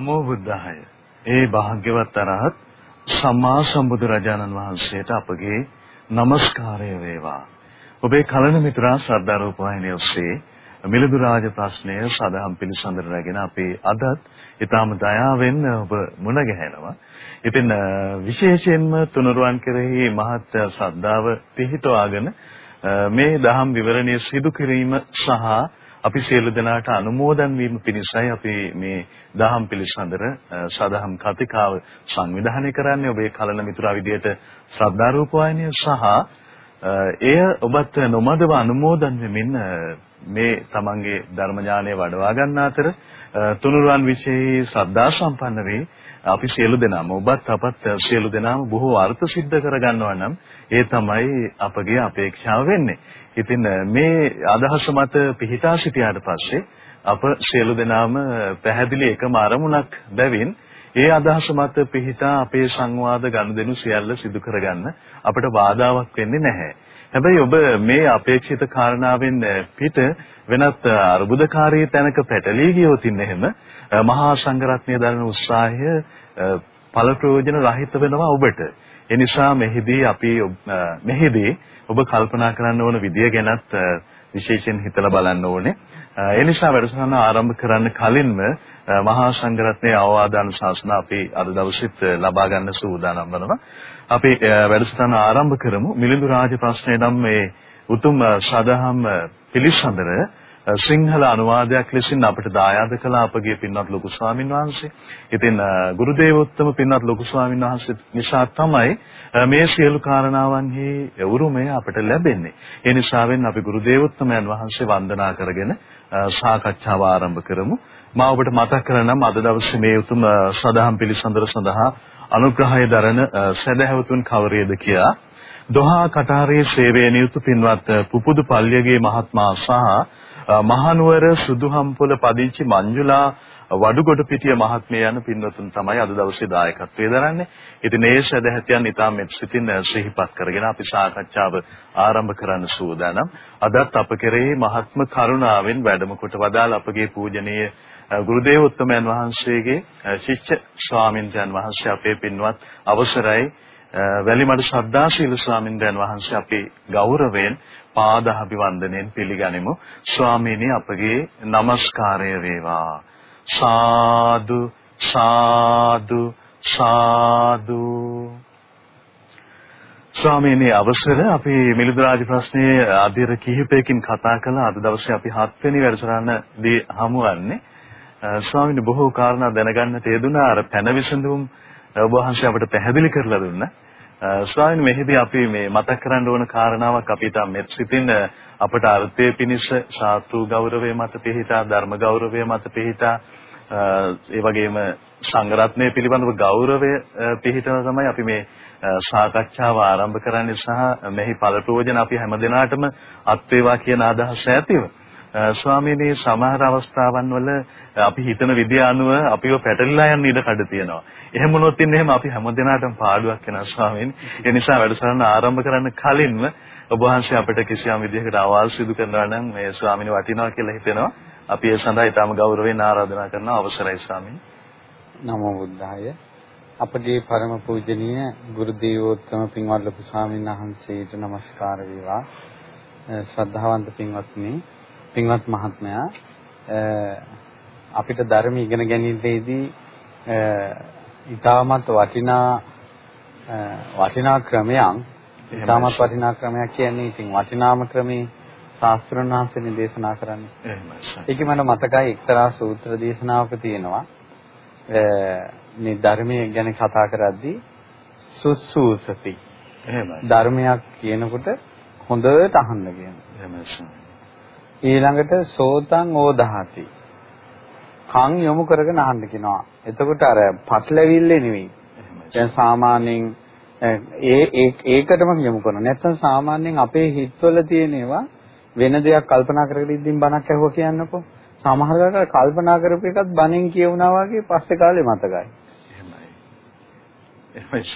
නමෝ බුද්ධාය. ඒ භාග්‍යවත් අරහත් සම්මා සම්බුදු රජාණන් වහන්සේට අපගේ নমස්කාරය වේවා. ඔබේ කලන මිතුරා ශ්‍රද්ධා රූපවාහිනිය ඔස්සේ මිලිඳු රාජ ප්‍රශ්නය සදහම් පිළිසඳර රැගෙන අපි අදත් ඊටාම දයාවෙන් ඔබ මුණ ගැහෙනවා. ඉතින් විශේෂයෙන්ම තුනුරුවන් කෙරෙහි මහත් ශ්‍රද්ධාව පිහිටවාගෙන මේ දහම් විවරණය සිදු කිරීම සහ අපි සියලු දෙනාට අනුමෝදන් වීම පිණිසයි අපි මේ දහම් පිළිසඳර සදහම් කතිකාව සංවිධානය කරන්නේ. ඔබේ කලන මිතුරා විදියට ශ්‍රද්ධා රූප වාහිනිය සහ එය ඔබත් නොමදව අනුමෝදන් වෙමින් මේ තමන්ගේ ධර්ම ඥානය වඩවා ගන්න අතර තුනුරුවන් විශේෂ ශ්‍රද්ධා සම්පන්න වේ. අපි සියලු දෙනාම ඔබත් අපත් සියලු දෙනාම බොහෝ අර්ථ සිද්ධ කරගන්නවා නම් ඒ තමයි අපගේ අපේක්ෂාව වෙන්නේ. ඉතින් මේ අදහස මත පිහිටා සිටියාට පස්සේ අප සියලු දෙනාම පැහැදිලි එකම අරමුණක් බැවින් ඒ අදහස මත පිහිටා අපේ සංවාද ගනුදෙනු සියල්ල සිදු කරගන්න අපට බාධාවක් වෙන්නේ නැහැ. හැබැයි ඔබ මේ අපේක්ෂිත කාරණාවෙන් පිට වෙනත් අරුබුදකාරී තැනක පැටලී ගියොත් එහෙම මහා සංඝරත්නය දරන උත්සාහය ඵල ප්‍රයෝජන රහිත වෙනවා ඔබට. ඒ නිසා මෙහිදී අපි මෙහිදී ඔබ කල්පනා කරන්න ඕන විදිය ගැනත් විශේෂයෙන් හිතලා බලන්න ඕනේ. ඒ නිසා වැඩසටහන ආරම්භ කරන්න කලින්ම මහා සංඝරත්නයේ අවවාද අනුශාසන අපි අද දවසෙත් ලබා ගන්න සූදානම් වෙනවා. අපි වැඩසටහන ආරම්භ කරමු. මිලිඳු රාජ ප්‍රශ්නය නම් මේ උතුම් සදහම් පිළිසඳර සිංහල අනුවාදයක් ලෙසින් අපිට දායාද කළ අපගේ පින්වත් ලොකු ස්වාමින් වහන්සේ. ඉතින් ගුරු දේවෝත්තම පින්වත් ලොකු ස්වාමින් වහන්සේ නිසා තමයි මේ සියලු කාරණාවන්හි උරුමය අපිට ලැබෙන්නේ. ඒ නිසාවෙන් අපි ගුරු දේවෝත්තමයන් වහන්සේ වන්දනා කරගෙන සාකච්ඡාව ආරම්භ කරමු. මා ඔබට මතක් කරනම් අද දවසේ මේ උතුම් සදාහම් පිළිසඳර සඳහා අනුග්‍රහය දරන සදහැවතුන් කවරේද කියා දොහා කටාරයේ සේවයේ නියුතු පින්වත් පුපුදු පල්ලියගේ මහත්මයා සහ මහනුවර සුදුහම්පොළ පදිංචි මංජුලා වඩුගොඩ පිටිය මහත්මිය යන පින්වතුන් තමයි අද දවසේ දායකත්වයේ දරන්නේ. ඉතින් මේ සදැහැතියන් ඉතාම මෙත් සිතින් සිහිපත් කරගෙන අපි සාකච්ඡාව ආරම්භ කරන්න සූදානම්. අදත් අප කෙරෙහි මහත්ම කරුණාවෙන් වැඩම කොට වදාළ අපගේ පූජනීය ගුරුදේව උත්තමයන් වහන්සේගේ ශිෂ්‍ය ස්වාමින්දයන් වහන්සේ අපේ පින්වත් අවසරයි වැලිමඩ ශ්‍රද්ධාශීල ස්වාමින්දයන් වහන්සේ අපි ගෞරවයෙන් පාද අභිවන්දනයෙන් පිළිගනිමු. ස්වාමීනි අපගේ নমස්කාරය වේවා. සාදු සාදු සාදු ස්වාමීනි අවසර අපි මිලිඳු රාජ ප්‍රශ්නයේ අධිර කිහිපයකින් කතා කළා අද දවසේ අපි 7 වෙනි වැඩසටහනදී හමුවන්නේ ස්වාමීනි බොහෝ කාරණා දැනගන්නට යෙදුනා. අර පැන විසඳුම් ඔබ වහන්සේ අපට පැහැදිලි කරලා දුන්නා. ස්වාමීන් මෙහිදී අපි මේ මතක් කරන්න ඕන කාරණාවක් අපි තා මෙත් සිතින් අපට අර්ථයේ පිනිස ශාස්ත්‍රු ගෞරවය මත පිහිටා ධර්ම ගෞරවය මත පිහිටා ඒ වගේම සංගරත්නය පිළිබඳව ගෞරවය පිහිටන තමයි අපි මේ සාකච්ඡාව ආරම්භ කරන්නේ සහ මෙහි ඵල ප්‍රයෝජන අපි හැමදෙනාටම අත් වේවා කියන අදහස ඇතිව ස්වාමීනි සමහර අවස්ථාවන් වල අපි හිතන විදිය අනුව අපිව පැටලිලා යන්න ඉඩ කඩ තියෙනවා. එහෙම වුණොත් ඉන්නේ එහෙම අපි හැමදෙනාටම පාඩුවක් වෙනවා ස්වාමීනි. ඒ නිසා වැඩසටහන ආරම්භ කරන්න කලින්ම ඔබ වහන්සේ අපිට කිසියම් විදිහකට අවවාද සිදු කරනවා නම් මේ ස්වාමීනි වටිනවා කියලා හිතෙනවා. අපි ඒ සඳහා ඊටම ගෞරවයෙන් ආරාධනා කරන අවසරයි ස්වාමීනි. නමෝ බුද්ධාය. අපගේ පරම පූජනීය ගුරු දේවෝත්තම පින්වත් ලොකු ස්වාමීන් වහන්සේට নমස්කාර වේවා. ශ්‍රද්ධාවන්ත පින්වත්නි පින්වත් මහත්මයා අපිට ධර්ම ඉගෙන ගැනීමේදී ඊටමත් වටිනා වටිනා ක්‍රමයන් ඊටමත් වටිනා ක්‍රමයක් කියන්නේ ඉතින් වටිනාම ක්‍රමේ ශාස්ත්‍රඥ වහන්සේ දේශනා කරන්නේ. එහෙමයි. ඒක මට මතකයි එක්තරා සූත්‍ර දේශනාවක තියෙනවා. මේ ධර්මයේ ගැන කතා කරද්දී සුසුසති. එහෙමයි. ධර්මයක් කියනකොට හොඳට අහන්න කියනවා. එහෙමයි. ඊළඟට සෝතං ඕදහති. කන් යොමු කරගෙන අහන්න කියනවා. එතකොට අර පටලැවිල්ලේ නෙවෙයි. දැන් සාමාන්‍යයෙන් ඒ ඒකටම යොමු කරනවා. නැත්නම් සාමාන්‍යයෙන් අපේ හිතවල තියෙන ඒවා වෙන දෙයක් කල්පනා කරගෙන ඉඳින් බණක් ඇහුවා කියන්නකෝ. සමහර වෙලාවට කල්පනා කරපු එකත් බණෙන් කියවුණා වගේ පස්සේ කාලේ මතකයි. එහෙමයි.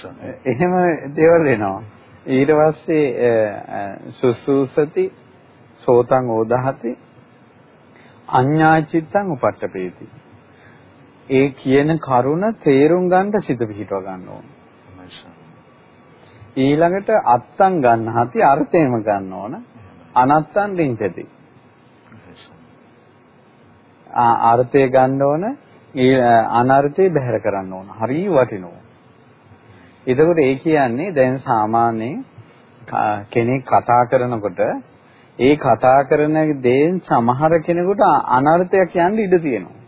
එහෙම දේවල් එනවා. ඊට පස්සේ සුසුසති සෝතං ඕදහති අඤ්ඤා චිත්තං උපට්ඨපේති ඒ කියන කරුණ තේරුම් ගන්න සිත පිහිටව ගන්න ඕන. ඊළඟට අත්තන් ගන්න හති අර්ථයම ගන්න ඕන. අනත්තන් රින්චති. අර්ථය ගන්න ඕන අනර්ථය බැහැර කරන්න ඕන. හරි වටිනවා. එතකොට ඒ කියන්නේ දැන් සාමාන්‍යයෙන් කෙනෙක් කතා කරනකොට ඒ කතා කරන දේෙන් සමහර කෙනෙකුට අනර්ථයක් යන්න ඉඩ තියෙනවා.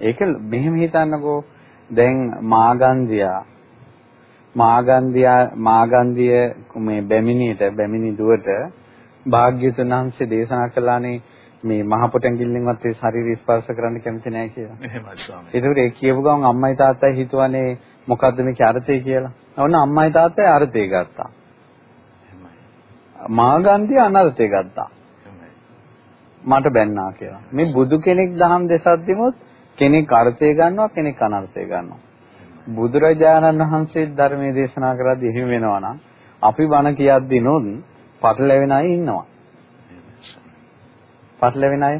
ඒක මෙහෙම හිතන්නකෝ දැන් මාගන්ධියා මාගන්ධියා මාගන්ධිය මේ බැමිණියට බැමිණි දුවට භාග්‍යතුන් වහන්සේ දේශනා කළානේ මේ මහ පොටැඟිල්ලෙන්වත් ඒ ශරීරය ස්පර්ශ කරන්න කැමති නැහැ කියලා. එහෙමයි ස්වාමී. ඒකට ඒ කියපු ගමන් අම්මයි තාත්තයි හිතුවනේ මොකද්ද මේකේ අර්ථය කියලා. ඔන්න අම්මයි තාත්තයි අර්ථය ගත්තා. එහෙමයි. මාගන්ධිය අනර්ථය ගත්තා. එහෙමයි. මට බැන්නා කියලා. මේ බුදු කෙනෙක් දහම් දෙසද්දිමුත් කෙනෙක් අර්ථය ගන්නවා කෙනෙක් අනර්ථය ගන්නවා. බුදුරජාණන් වහන්සේ ධර්මයේ දේශනා කරද්දී එහෙම වෙනවා නම් අපි බණ කියද්දී නෝත් පටලැවෙන අය ඉන්නවා. පටලැවෙන අය.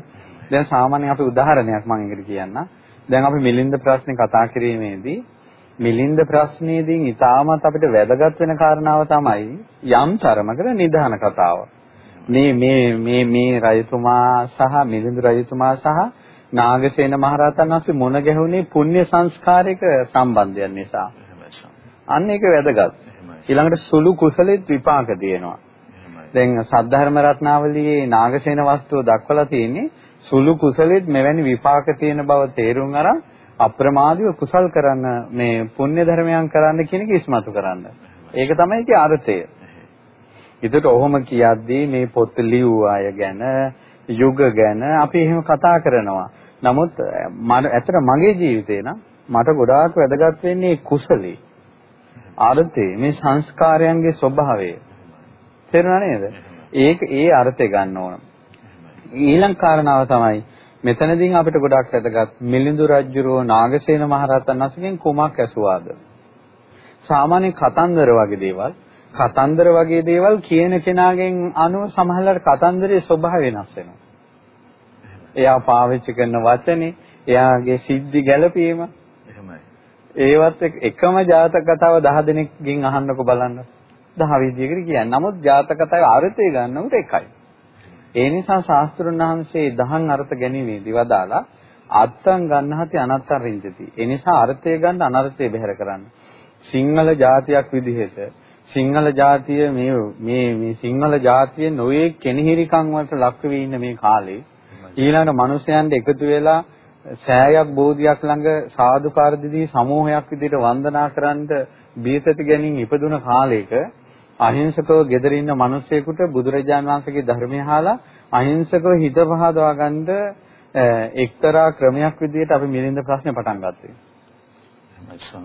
දැන් සාමාන්‍යයෙන් අපි උදාහරණයක් මම ඒකට කියන්න. දැන් අපි මිලින්ද ප්‍රශ්නේ කතා කිරීමේදී මිලින්ද ප්‍රශ්නේදී ඊටාමත් අපිට වැදගත් වෙන කාරණාව තමයි යම් තරමකට නිධාන කතාව. මේ මේ මේ මේ රජතුමා සහ මිලිඳු රජතුමා සහ නාගසේන මහරහතන් වහන්සේ මුණ ගැහුනේ පුණ්‍ය සංස්කාරයක සම්බන්ධයක් නිසා. අන්න ඒක වැදගත්. ඊළඟට සුළු කුසලෙත් විපාක දෙනවා. දැන් සද්ධර්ම රත්නාවලියේ නාගසේන වස්තුව දක්වලා තියෙන්නේ සුළු කුසලෙත් මෙවැනි විපාක තියෙන බව තේරුම් අරන් අප්‍රමාදීව කුසල් කරන්න මේ පුණ්‍ය ධර්මයන් කරන්න කියන එක ඉස්මතු කරන්න. ඒක තමයි ඒකේ අර්ථය. ඒකට ඔහොම කියද්දී මේ පොත් ලියුව අය ගැන යුග ගැන අපි එහෙම කතා කරනවා. නමුත් ඇත්තට මගේ ජීවිතේ නම් මට ගොඩාක් වැදගත් වෙන්නේ කුසලී. අර්ථය මේ සංස්කාරයන්ගේ ස්වභාවය. තේරුණා නේද? ඒක ඒ අර්ථය ගන්න ඕන. ඊළඟ කාරණාව තමයි මෙතනදී අපිට ගොඩක් වැදගත් මිලිඳු රජුරෝ නාගසේන මහරහතන් වහන්සේගෙන් කුමක් ඇසුවාද? සාමාන්‍ය කතන්දර වගේ දේවල් කතන්දර වගේ දේවල් කියන කෙනාගෙන් අනුව සමහරවිට කතන්දරයේ ස්වභාවය වෙනස් වෙනවා. එයා පාවිච්චි කරන වචනේ, එයාගේ සිද්ධි ගැළපීම. එහෙමයි. ඒවත් එකම ජාතක කතාව 10 දෙනෙක්ගෙන් අහන්නකො බලන්න. 10 විදියකට කියන්නේ. නමුත් ජාතක කතාවේ අර්ථය ගන්නකොට එකයි. ඒ නිසා ශාස්ත්‍රුන් වහන්සේ දහන් අර්ථ ගැනීමේදී වදාලා අත්තං ගන්නහති අනත්තං රිංජති. ඒ නිසා අර්ථය ගන්න අනර්ථය බැහැර කරන්න. සිංහල ජාතියක් විදිහට සිංහල ජාතිය මේ මේ මේ සිංහල ජාතිය නොයේ කෙනහිරිකම් වලට ලක් වෙ ඉන්න මේ කාලේ ඊළඟ මිනිසයන්ට එකතු වෙලා සෑයක් බෝධියක් ළඟ සාදුකාර දිදී සමූහයක් විදිහට වන්දනා කරන්න බීතති ගැනීම ඉපදුන කාලයක අහිංසකව gedera ඉන්න මිනිසෙකුට බුදුරජාන් වහන්සේගේ ධර්මය අහලා අහිංසකව හිත පහදවා ගන්න එක්තරා ක්‍රමයක් විදිහට අපි මිලින්ද ප්‍රශ්නේ පටන් ගත්තා.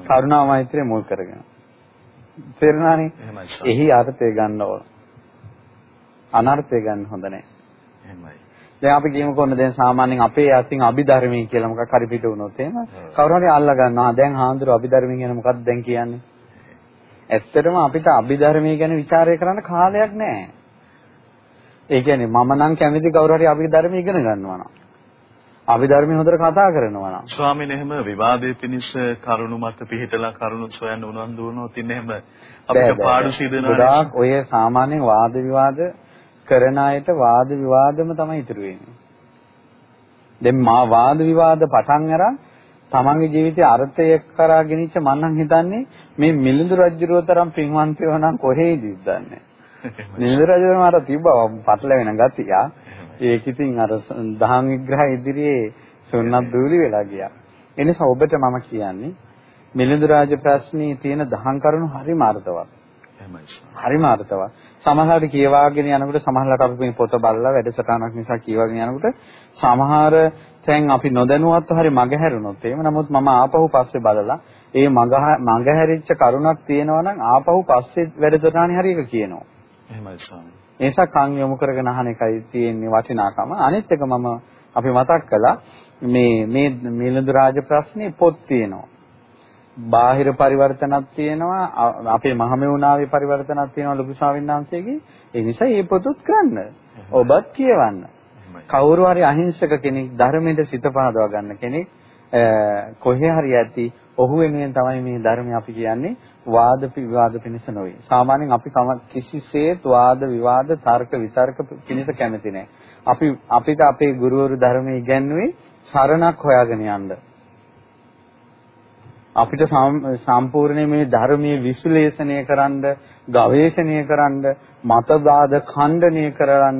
කරුණා මෛත්‍රිය මුල් කරගෙන. තේරුණානේ? එහි අර්ථය ගන්න ඕන. අනර්ථය ගන්න හොඳ නැහැ. එහෙමයි. දැන් අපි කියමු කොහොමද දැන් සාමාන්‍යයෙන් අපේ අතින් අභිධර්මී කියලා මොකක් හරි පිට වුණොත් එහෙම කවුරු හරි අල්ලා ගන්නවා. දැන් හාමුදුරු අභිධර්මී කියන මොකක්ද දැන් කියන්නේ? ඇත්තටම අපිට අභිධර්මී ගැන ਵਿਚාරය කරන්න කාලයක් නැහැ. ඒ කියන්නේ මම නම් කැමති කවුරු හරි අභිධර්මී ඉගෙන ගන්නවා නම්. අභිධර්මයේ හොඳට කතා කරනවා නම්. ස්වාමීන් එහෙම විවාදයේ පිනිස කරුණු මත පිළිහිටලා කරුණු සොයන්න උනන්දු වුණොත් ඉන්නේ එහෙම අපිට පාඩු සිදෙනවා. ගොඩාක් ඔය සාමාන්‍යයෙන් වාද විවාද කරන අයට වාද විවාදම තමයි ඉතුරු වෙන්නේ. දැන් මා වාද විවාද පටන් අරන් තමන්ගේ ජීවිතයේ අර්ථය කරා ගෙනිච්ච මම නම් හිතන්නේ මේ මිලිඳු රජුරෝ තරම් පින්වන්තයෝ නම් කොහේද ඉඳන්නේ. මිලිඳු රජුරෝ මාර තිබ්බා පටලැවෙන ගතිය. ඒක ඉතින් අර දහම් විග්‍රහ ඉදිරියේ සුන්නත් දූලි වෙලා ගියා. ඒ නිසා ඔබට මම කියන්නේ මිලිඳු රාජ ප්‍රශ්නේ තියෙන දහම් කරුණු හරිම අර්ථවත්. හරිම අර්ථවත්. සමහරවිට කියවාගෙන යනකොට සමහරවිට අපි මේ පොත බලලා වැඩසටහනක් නිසා කියවාගෙන යනකොට සමහර තැන් අපි නොදැනුවත්ව හරි මගහැරුණොත් එහෙම නමුත් මම ආපහු පස්සේ බලලා ඒ මගහැරිච්ච කරුණක් තියෙනවා නම් ආපහු පස්සේ වැඩසටහනේ හරි එක කියනවා. එහෙමයි ස්වාමී. ඒ නිසා කන් යොමු කරගෙන අහන එකයි තියෙන්නේ වටිනාකම. අනිත් එක මම අපි මතක් කළා මේ මේ මිලිඳු රාජ ප්‍රශ්නේ පොත් තියෙනවා. බාහිර පරිවර්තනක් තියෙනවා අපේ මහමෙවුනාවේ පරිවර්තනක් තියෙනවා ලොකු වහන්සේගේ ඒ නිසා මේ පොතුත් ගන්න ඔබත් කියවන්න කවුරු හරි අහිංසක කෙනෙක් ධර්මයට සිත පහදවා ගන්න කෙනෙක් කොහේ හරි ඇති ඔහු වෙනුවෙන් තමයි මේ ධර්මය අපි කියන්නේ වාද විවාද පිණිස නොවේ. සාමාන්‍යයෙන් අපි කිසිසේත් වාද විවාද තර්ක විතර්ක පිණිස කැමති නැහැ. අපි අපිට අපේ ගුරුවරු ධර්මයේ ඉගැන්වුවේ සරණක් හොයාගෙන යන්න. අපිට සම්පූර්ණයෙන් මේ ධර්මයේ විශ්ලේෂණය කරන්න, ගවේෂණය කරන්න, මතවාද ඛණ්ඩනය කරන්න,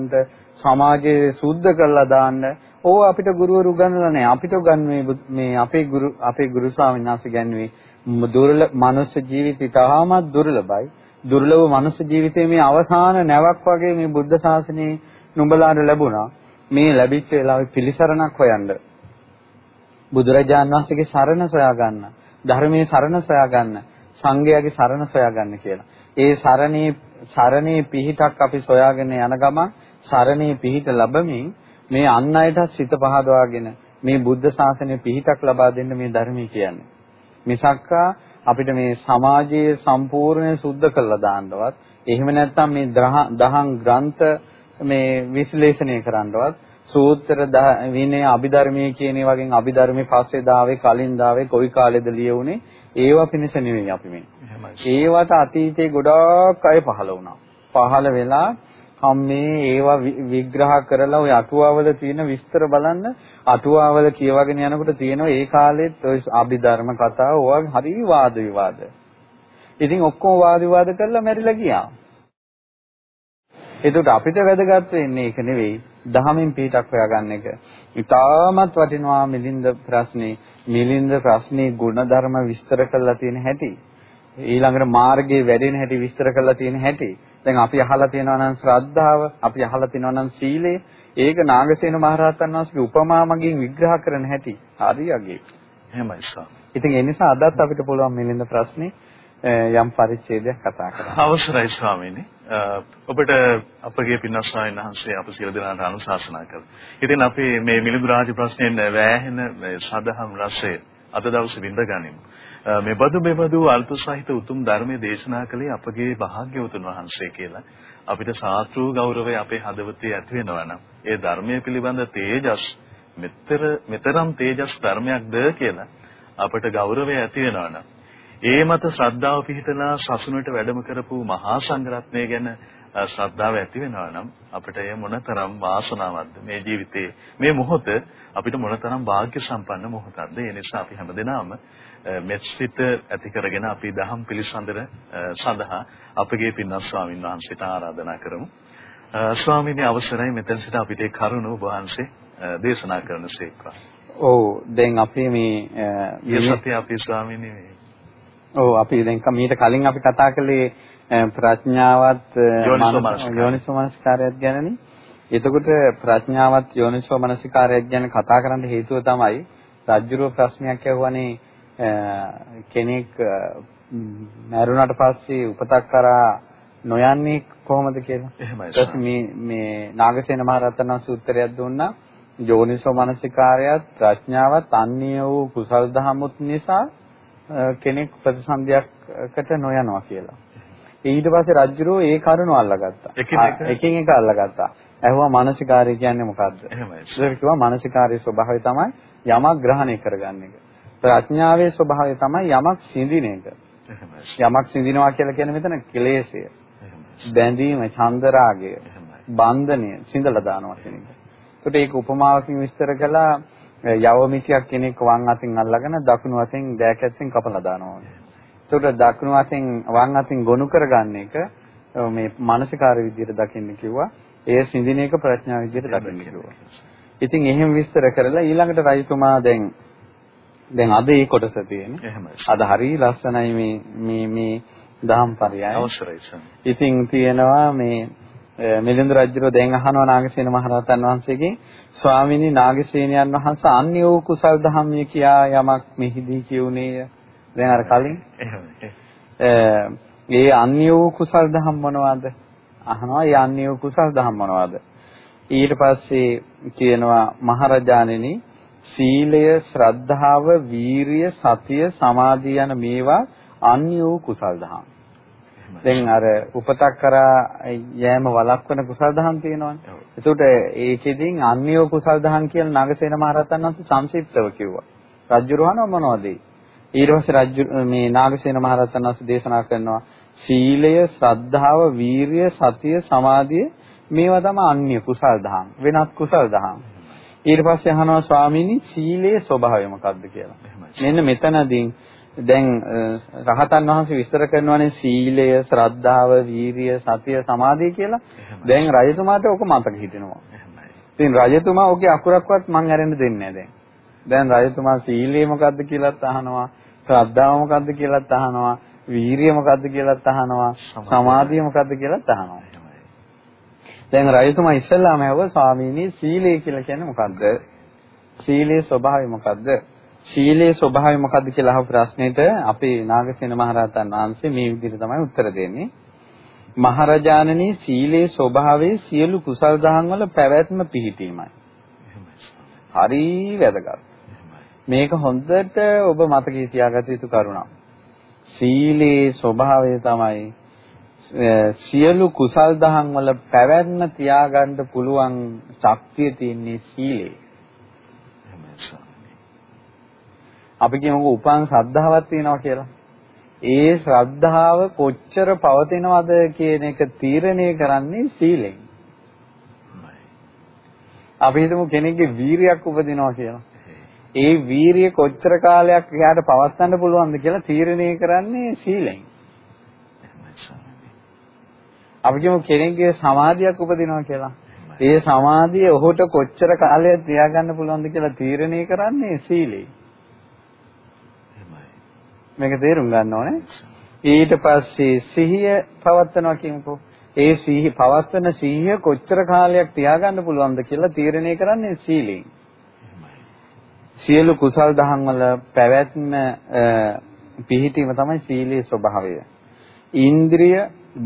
සමාජයේ සුද්ධ කරලා දාන්න ඕව අපිට ගුරුවරු උගන්වලා නැහැ. අපිට උගන්වන්නේ මේ අපේ ගුරු අපේ ගුරු ස්වාමීන් වහන්සේ ගැන්වුවේ දුර්ලභ මනුෂ්‍ය ජීවිතය තාමත් දුර්ලභයි. දුර්ලභ මනුෂ්‍ය ජීවිතයේ මේ අවසාන නැවක් වගේ මේ බුද්ධ ශාසනයේ නුඹලාට ලැබුණා. මේ ලැබිච්ච වෙලාවේ පිළිසරණක් හොයන්න. බුදුරජාණන් වහන්සේගේ සරණ සොයා ගන්න. ධර්මයේ සරණ සොයා ගන්න. සංඝයාගේ සරණ සොයා ගන්න කියලා. ඒ සරණේ සරණේ පිහිටක් අපි සොයාගෙන යන ගමන් සරණේ පිහිට ලැබමින් මේ අන් අයටත් සිත පහදවාගෙන මේ බුද්ධ ශාසනය පිහිටක් ලබා දෙන්න මේ ධර්මයේ කියන්නේ. මිසක්කා අපිට මේ සමාජයේ සම්පූර්ණ සුද්ධ කරලා දාන්නවත් එහෙම නැත්නම් මේ දහම් ග්‍රන්ථ මේ විශ්ලේෂණය කරන්නවත් සූත්‍ර විනය අභිධර්මයේ කියන වගේ අභිධර්මයේ පස්සේ දාවේ කලින් දාවේ කොයි කාලෙද ලියුනේ ඒවා පිණිස නෙවෙයි අපි මේ. ඒවට අතීතේ ගොඩාක් අය පහළ වුණා. පහළ වෙලා හම්මේ ඒවා විග්‍රහ කරලා ওই අටුවාවල තියෙන විස්තර බලන්න අටුවාවල කියවගෙන යනකොට තියෙනවා ඒ කාලෙත් ওই අභිධර්ම කතා ඕවා හරි වාද විවාද. ඉතින් ඔක්කොම වාද විවාද කරලා මැරිලා ගියා. ඒකට අපිට වැදගත් වෙන්නේ ඒක නෙවෙයි දහමින් පිටක් හොයාගන්න එක. ඉතාමත් වටිනවා මිලින්ද ප්‍රශ්නේ. මිලින්ද ප්‍රශ්නේ ಗುಣධර්ම විස්තර කරලා තියෙන හැටි. ඊළඟට මාර්ගයේ වැඩෙන හැටි විස්තර කරලා තියෙන හැටි. දැන් අපි අහලා තියෙනවා නම් ශ්‍රද්ධාව, අපි අහලා තියෙනවා නම් සීලය. ඒක නාගසේන මහරහතන් වහන්සේගේ උපමා මගින් විග්‍රහ කරන හැටි. හරි අගේ. එහෙමයි සර්. ඉතින් ඒ නිසා අදත් අපිට පුළුවන් මිලින්ද ප්‍රශ්නේ යම් පරිච්ඡේදයක් කතා කරන්න. අවසරයි ස්වාමීනි. ඔබට අපගේ පින්වත් ස්වාමීන් වහන්සේ අප සියලු දෙනාට අනුශාසනා කළා. ඉතින් අපි මේ මිලිඳු රාජ ප්‍රශ්නෙන් වැෑහෙන සදහම් රසය අද දවසේ විඳ ගනිමු. මේ බදු මෙබදු අල්ප සහිත උතුම් ධර්මයේ දේශනා කළේ අපගේ භාග්‍යවතුන් වහන්සේ කියලා. අපිට සාත්‍රු ගෞරවය අපේ හදවතේ ඇති වෙනවා නම් ඒ ධර්මයේ පිළිබඳ තේජස් මෙතර මෙතරම් තේජස් ධර්මයක්ද කියලා අපට ගෞරවය ඇති වෙනවා නම් ඒ මත ශ්‍රද්ධාව පිහිටලා සසුනට වැඩම කරපු මහා සංඝරත්නය ගැන ශ්‍රද්ධාව ඇති වෙනවා නම් අපිට එය මොනතරම් වාසනාවක්ද? මේ ජීවිතේ මේ මොහොත අපිට මොනතරම් වාග්ය සම්පන්න මොහොතක්ද? ඒ නිසා අපි හැමදෙනාම මෙත්සිත ඇති කරගෙන අපි දහම් පිළිසඳර සඳහා අපගේ පින්වත් ස්වාමින් වහන්සේට ආරාධනා කරමු. ස්වාමීනි අවසරයි. මෙතන සිට අපිට කරුණ ඔබ වහන්සේ දේශනා කරන සේක්වා. ඔව්. දැන් අපි මේ ඊසත්‍ය අපි ස්වාමීනි ඔව්. අපි දැන් මීට කලින් අපි කතා කළේ ප්‍රඥාවත් යෝනිසෝ මනසිකාරයත් ගැනනේ. එතකොට ප්‍රඥාවත් යෝනිසෝ මනසිකාරයත් ගැන කතා කරන්න හේතුව තමයි රජ්ජුරුව ප්‍රශ්නයක් ඇහුවනේ කෙනෙක් මරුණාට පස්සේ උපතක් කරා නොයන්නේ කොහොමද කියලා. එහෙමයි. මේ මේ නාගසේන මහ රහතන් වහන්සේ උත්තරයක් දුන්නා. යෝනිසෝ මනසිකාරයත් ප්‍රඥාවත් අන්‍ය වූ කුසල් දහමුත් නිසා කෙනෙක් ප්‍රතිසන්දියකට නොයනවා කියලා. ඊට පස්සේ රජුරෝ ඒ කරුණ අල්ලගත්තා. එකින් එක අල්ලගත්තා. ඇහුවා මානසිකාරය කියන්නේ මොකද්ද? එහෙමයි. ඒක කිව්වා මානසිකාරයේ ස්වභාවය තමයි යමක් ග්‍රහණය කරගන්න එක. ප්‍රඥාවේ ස්වභාවය තමයි යමක් සිඳින එක. යමක් සිඳිනවා කියලා කියන්නේ මෙතන කෙලෙසය. බැඳීම, චන්දරාගය, බන්ධනය සිඳලා දානවා කියන එක. ඒකට ඒක උපමාවකින් විස්තර කළා යවමිටියක් කෙනෙක් වම් අතින් අල්ලගෙන දකුණු අතින් දෑකැත්තෙන් කපලා දානවා. ඒකට දකුණු අතින් වම් අතින් ගොනු කරගන්න එක මේ මානසිකාර විදියට දකින්න කිව්වා. ඒ සිඳින එක ප්‍රඥා විදියට දකින්න කිව්වා. ඉතින් එහෙම විස්තර කරලා ඊළඟට රජතුමා දැන් දැන් අද මේ කොටස තියෙන්නේ. අද හරිය ලස්සනයි මේ මේ මේ දහම් පරයය. අවශ්‍යයි. ඉතින් තියෙනවා මේ මිලිඳු රජුරෝ දැන් අහනවා නාගසේන මහරහතන් වහන්සේගෙන් ස්වාමීනි නාගසේනයන් වහන්සේ අන්‍ය වූ කුසල් ධම්මිය කියා යමක් මෙහිදී කියුනේය. දැන් අර කලින් ඒ අන්‍ය වූ කුසල් ධම් මොනවද? අහනවා ඒ අන්‍ය වූ කුසල් ධම් මොනවද? ඊට පස්සේ කියනවා මහරජාණෙනි සීලය, ශ්‍රද්ධාව, වීරිය, සතිය, සමාධිය යන මේවා අන්‍ය වූ කුසල් දහම්. දැන් අර උපතක් කරා යෑම වළක්වන කුසල් දහම් තියෙනවනේ. ඒකට ඒකෙදින් අන්‍යෝ කුසල් දහම් කියලා නගසේන මහරහතන් වහන්සේ සංක්ෂිප්තව කිව්වා. රජුරවන මොනවද? ඊට පස්සේ රජු මේ නාගසේන මහරහතන් වහන්සේ දේශනා කරනවා සීලය, ශ්‍රද්ධාව, වීරිය, සතිය, සමාධිය මේවා තමයි අන්‍ය කුසල් දහම්. වෙනත් කුසල් දහම්. ඊට පස්සේ අහනවා ස්වාමීනි සීලේ ස්වභාවය මොකක්ද කියලා. මෙන්න මෙතනදී දැන් රහතන් වහන්සේ විස්තර කරනවානේ සීලය, ශ්‍රද්ධාව, වීරිය, සතිය, සමාධිය කියලා. දැන් රජතුමාට ඔක මතක හිටිනවා. ඉතින් රජතුමා ඔගේ අකුරක්වත් මං අරෙන්න දෙන්නේ නැහැ දැන්. දැන් රජතුමා සීලය මොකද්ද කියලාත් අහනවා, ශ්‍රද්ධාව මොකද්ද කියලාත් අහනවා, වීරිය මොකද්ද කියලාත් අහනවා, සමාධිය මොකද්ද කියලාත් අහනවා. දැන් රජතුමා ඉස්සෙල්ලාම ඇහුවා ස්වාමීනි සීලය කියලා කියන්නේ මොකද්ද? සීලේ ස්වභාවය මොකද්ද? ශීලයේ ස්වභාවය මොකද්ද කියලා අහපු ප්‍රශ්නෙට අපේ නාගසේන මහරහතන් වහන්සේ මේ විදිහට තමයි උත්තර දෙන්නේ. මහරජාණනි සීලේ ස්වභාවයේ සියලු කුසල් දහම් වල පැවැත්ම පිහිටීමයි. හරි වැදගත්. මේක හොඳට ඔබ මතකයේ තියාගත යුතු කරුණක්. සීලේ ස්වභාවය තමයි සියලු කුසල් දහම් වල පැවැත්ම තියාගන්න පුළුවන් ශක්තිය තියෙන්නේ සීලේ. අපි කියමුකෝ උපන් ශ්‍රද්ධාවක් තියෙනවා කියලා. ඒ ශ්‍රද්ධාව කොච්චර පවතිනවද කියන එක තීරණය කරන්නේ සීලෙන්. අපි හිතමු කෙනෙක්ගේ වීරියක් උපදිනවා කියලා. ඒ වීරිය කොච්චර කාලයක් එයාට පවත්වන්න පුළුවන්ද කියලා තීරණය කරන්නේ සීලෙන්. අපි කියමු කෙනෙක්ගේ සමාධියක් උපදිනවා කියලා. ඒ සමාධිය ඔහුට කොච්චර කාලයක් තියාගන්න පුළුවන්ද කියලා තීරණය කරන්නේ සීලෙන්. මේක තේරුම් ගන්න ඕනේ. ඊට පස්සේ සිහිය පවත්නවා කියමුකෝ. ඒ සිහිය පවත්වන සිහිය කොච්චර කාලයක් තියාගන්න පුළුවන්ද කියලා තීරණය කරන්නේ සීලෙන්. සියලු කුසල් දහම් වල පැවැත්ම පිහිටීම තමයි සීලේ ස්වභාවය. ඉන්ද්‍රිය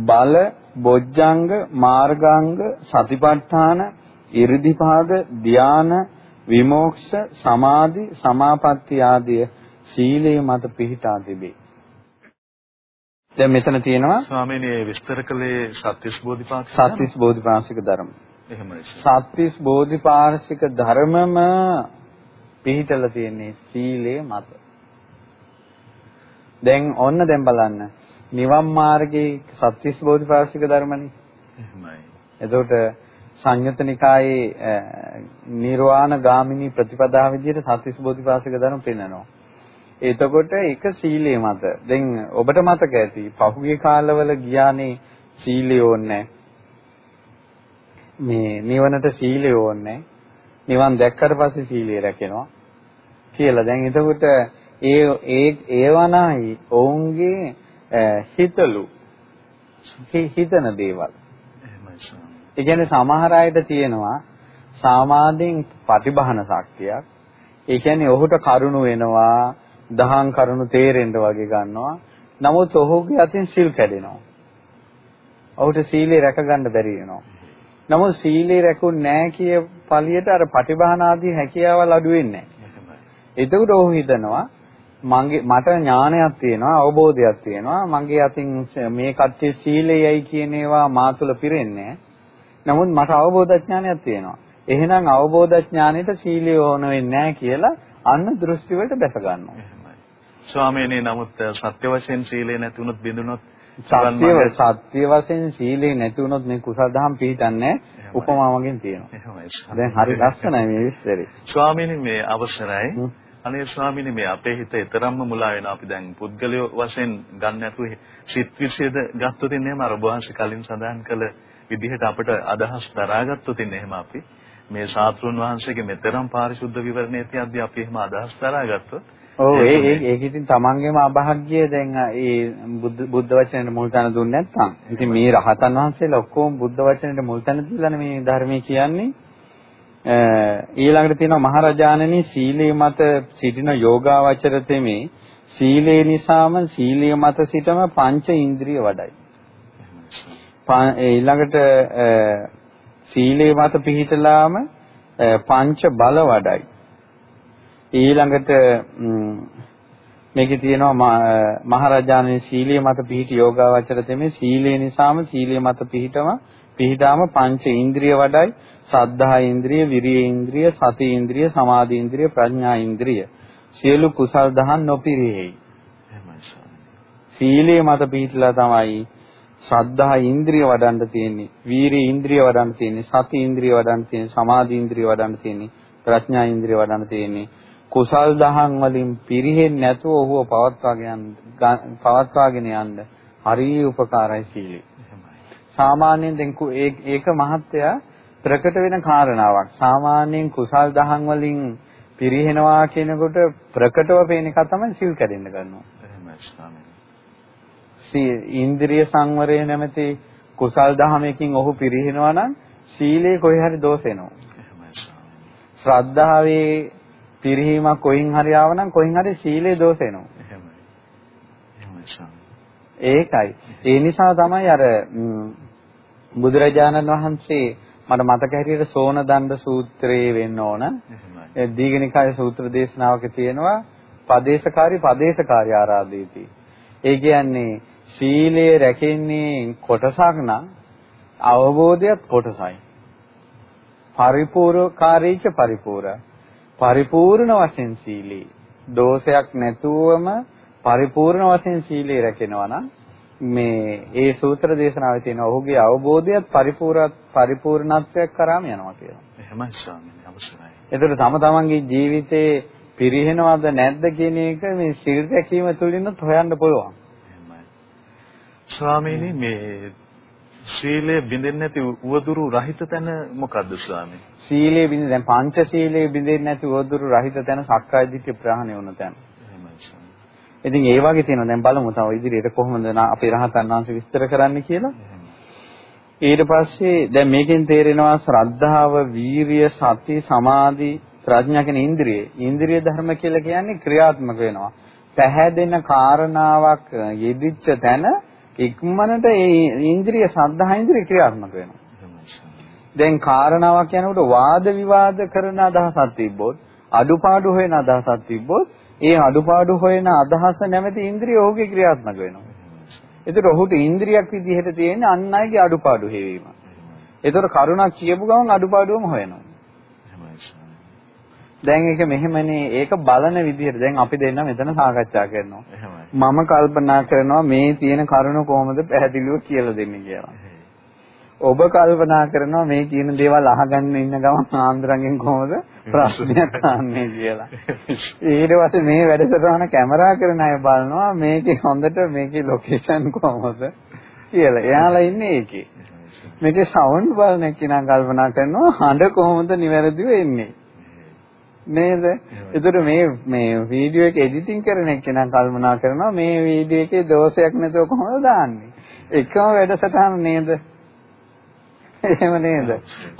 බල බොජ්ජංග මාර්ගාංග සතිපට්ඨාන ඉරිදිපාද ධාන විමෝක්ෂ සමාධි සමාපatti ආදී සීලය මත පිහිටා තිබේ. දැන් මෙතන තියෙනවා ස්වාමීනි විස්තර කළේ සත්‍විස් බෝධිපාක්ෂික සත්‍විස් බෝධිපාක්ෂික ධර්ම. එහෙමයි. සත්‍විස් බෝධිපාක්ෂික ධර්මම පිහිටලා තියෙන්නේ සීලේ මත. දැන් ඔන්න දැන් බලන්න. නිවන් මාර්ගයේ සත්‍විස් බෝධිපාක්ෂික ධර්මනේ. එහෙමයි. එතකොට සංයුත නිකායේ නිර්වාණ ගාමිනී ප්‍රතිපදාව විදිහට සත්‍විස් බෝධිපාක්ෂික ධර්ම පෙන්වනවා. එතකොට ඒක සීලය මත. දැන් ඔබට මතක ඇති පහුගිය කාලවල ගියානේ සීලය ඕනේ මේ නිවනට සීලය ඕනේ නිවන් දැක්කට පස්සේ සීලය රැකෙනවා කියලා. දැන් එතකොට ඒ ඒ ඒවනයි ඔවුන්ගේ හිතලු හිතන දේවල්. ඒ කියන්නේ සමහර අයට තියෙනවා සාමාන්‍යයෙන් ප්‍රතිබහන ශක්තියක්. ඒ කියන්නේ ඔහුට කරුණු වෙනවා දහං කරුණු තේරෙන්න වගේ ගන්නවා. නමුත් ඔහුගේ අතින් සිල් කැඩෙනවා. ඔහුට සීලය රැකගන්න බැරි වෙනවා. නමුත් සීලය රැකුන්නේ නැහැ කිය පළියට අර පටිභාන ආදී හැකියාවල් අඩු වෙන්නේ නැහැ. එතකොට ඔහු හිතනවා මගේ මට ඥානයක් තියෙනවා අවබෝධයක් තියෙනවා. මගේ අතින් මේ කච්චේ සීලයයි කියන ඒවා මා තුළ පිරෙන්නේ නමුත් මට අවබෝධ ඥානයක් තියෙනවා. එහෙනම් අවබෝධ ඥානෙට සීලය ඕන වෙන්නේ නැහැ කියලා අන්න දෘෂ්ටි වලට බැස ගන්නවා. ස්වාමීනි නමුත් සත්‍ය වශයෙන් සීලය නැති වුණොත් බිඳුනොත් සත්‍ය සත්‍ය වශයෙන් සීලේ නැති වුණොත් මේ කුසල දහම් පිළිටන්නේ උපමාවකින් තියෙනවා. දැන් හරි ලස්සනයි මේ විස්තරේ. ස්වාමීනි මේ අවසරයි. අනේ ස්වාමීනි මේ අපේ හිත ඊතරම්ම මුලා වෙනවා අපි දැන් පුද්ගලය වශයෙන් ගන්න නැතුව සිත් විශේෂ ගත්තොත් ඉන්නේ අර වහන්සේ කලින් සඳහන් කළ විදිහට අපිට අදහස් දරාගත්තොත් එහෙම අපි මේ ශාස්ත්‍රුන් වහන්සේගේ මෙතරම් පාරිශුද්ධ විවරණය තියද්දී අපි එහෙම අදහස් දරාගත්තොත් ඔව් ඒ ඒ ඒක ඉතින් තමන්ගේම අභාග්‍යය දැන් ඒ බුද්ධ බුද්ධ වචනෙට මුල් තැන දුන්නේ නැත්නම්. ඉතින් මේ රහතන් වහන්සේලා ඔක්කොම බුද්ධ වචනෙට මුල් තැන දීලානේ මේ ධර්මයේ කියන්නේ. ඊළඟට තියෙනවා මහරජාණනි සීලේ මත සිටින යෝගාවචර තෙමේ සීලේ නිසාම සීලිය මත සිටම පංච ඉන්ද්‍රිය වඩයි. ඊළඟට සීලේ මත පිහිටලාම පංච බල වඩයි. ඊළඟට මේකේ තියෙනවා මහරජාණන් සීලයේ මත පිහිටි යෝගාවචර තෙමේ සීලේ නිසාම සීලයේ මත පිහිටම පිහිටාම පංච ඉන්ද්‍රිය වඩයි සද්ධා ඉන්ද්‍රිය විරිය ඉන්ද්‍රිය සති ඉන්ද්‍රිය සමාධි ඉන්ද්‍රිය ප්‍රඥා ඉන්ද්‍රිය සියලු කුසල් දහම් නොපිරිහෙයි. සීලයේ මත පිහිටලා තමයි ශ්‍රද්ධා ඉන්ද්‍රිය වඩන්න තියෙන්නේ. වීරිය ඉන්ද්‍රිය වඩන්න තියෙන්නේ. සති ඉන්ද්‍රිය වඩන්න තියෙන්නේ. සමාධි ඉන්ද්‍රිය වඩන්න තියෙන්නේ. ප්‍රඥා ඉන්ද්‍රිය වඩන්න තියෙන්නේ. කුසල් දහම් වලින් පිරිහෙන්නේ නැතුව ඔහුව පවත්වාගෙන යන්න පවත්වාගෙන යන්න හරිය උපකාරයි සීලය. සාමාන්‍යයෙන් දැන් ඒක මහත්ය ප්‍රකට වෙන කාරණාවක්. සාමාන්‍යයෙන් කුසල් දහම් වලින් පිරිහෙනවා කියනකොට ප්‍රකටව පේන එක තමයි සිල් කැඩෙන්න ගන්නවා. එහෙමයි ස්වාමීනි. ඉන්ද්‍රිය සංවරය නැමැති කුසල් දහමකින් ඔහු පිරිහෙනවා නම් සීලේ කොහේ හරි දෝෂ එනවා. ශ්‍රද්ධාවේ පිරිහීමක් කොහින් හරි ආව නම් කොහින් හරි සීලේ දෝෂ එනවා. එහෙමයි. එහෙමයි. ඒකයි. ඒ නිසා තමයි අර බුදුරජාණන් වහන්සේ මට මතක හැටියට සෝන දණ්ඩ සූත්‍රයේ වෙන්න ඕන. දීඝනිකායේ සූත්‍ර දේශනාවක තියෙනවා පදේශකාරී පදේශකාරී ආරාධේති. ඒ කියන්නේ සීලය රැකෙන්නේ කොටසක් නම් අවබෝධයත් කොටසයි. පරිපූර්ණකාරීච පරිපූර්ණ. පරිපූර්ණ වශයෙන් සීලී. දෝෂයක් නැතුවම පරිපූර්ණ වශයෙන් සීලය රැකෙනවා නම් මේ ඒ සූත්‍ර දේශනාවේ තියෙන ඔහුගේ අවබෝධයත් පරිපූර්ණ පරිපූර්ණත්වයක් කරාම යනවා කියලා. එහෙමයි ස්වාමීනි අවසරයි. එතකොට තම තමන්ගේ ජීවිතේ පිරිහෙනවද නැද්ද කියන එක මේ සිල් රැකීම තුළින්වත් හොයන්න පුළුවන්. ස්වාමීනි මේ සීලය බින්දෙන්නේ නැති උවදුරු රහිත තැන මොකද්ද ස්වාමී? සීලය බින්ද දැන් පංච සීලය බින්දෙන්නේ නැති උවදුරු රහිත තැන සක්කාය දිට්ඨිය ප්‍රහාණය වුණ තැන. ඉතින් ඒ වගේ තියෙනවා දැන් බලමු තව ඉදිරියට කොහොමද අපේ රහතන් වහන්සේ විස්තර කරන්න කියලා. ඊට පස්සේ දැන් මේකෙන් තේරෙනවා ශ්‍රද්ධාව, වීරිය, සති, සමාධි, ප්‍රඥා කියන ඉන්ද්‍රිය. ඉන්ද්‍රිය ධර්ම කියලා කියන්නේ ක්‍රියාත්මක වෙනවා. පැහැදෙන කාරණාවක් යෙදිච්ච තැන ඉක්මනට ඒ ඉන්ද්‍රිය ශ්‍රද්ධා ඉන්ද්‍රිය ක්‍රියාත්මක වෙනවා. දැන් කාරණාවක් යනකොට වාද විවාද කරන අදහසක් තිබ්බොත් අඩුපාඩු හොයන අදහසක් තිබ්බොත් ඒ අඩුපාඩු හොයන අදහස නැමැති ඉන්ද්‍රිය ඔහුගේ ක්‍රියාත්මක වෙනවා. ඒතර ඔහුට ඉන්ද්‍රියක් විදිහට තියෙන අන් අයගේ අඩුපාඩු හේවීම. ඒතර කරුණක් කියපු ගමන් අඩුපාඩුවම හොයනවා. දැන් ඒක මෙහෙමනේ ඒක බලන විදිහට දැන් අපි දෙන්න මෙතන සාකච්ඡා කරනවා. මම කල්පනා කරනවා මේ තියෙන කරුණ කොහොමද පැහැදිලිව කියලා දෙන්නේ කියලා. ඔබ කල්පනා කරනවා මේ කියන දේවල් අහගන්න ඉන්න ගමන් ආන්දරංගෙන් කොහොමද ප්‍රශ්නයක් අහන්නේ කියලා. ඊට පස්සේ මේ වැඩසටහන කැමරා කරන අය බලනවා මේකේ හොඳට මේකේ ලොකේෂන් කොහොමද කියලා. එයාලා ඉන්නේ ඒකේ. මේකේ සවුන්ඩ් බලන එක්කිනා කල්පනා කරනවා හඬ කොහොමද නිවැරදිව එන්නේ. නේද? ඒතර මේ මේ වීඩියෝ එක එඩිටිං කරන එක්කෙනා කල්පනා කරනවා මේ වීඩියෝ එකේ දෝෂයක් නැතුව කොහොමද දාන්නේ? එකම වැඩසටහන නේද? එහෙම නේද?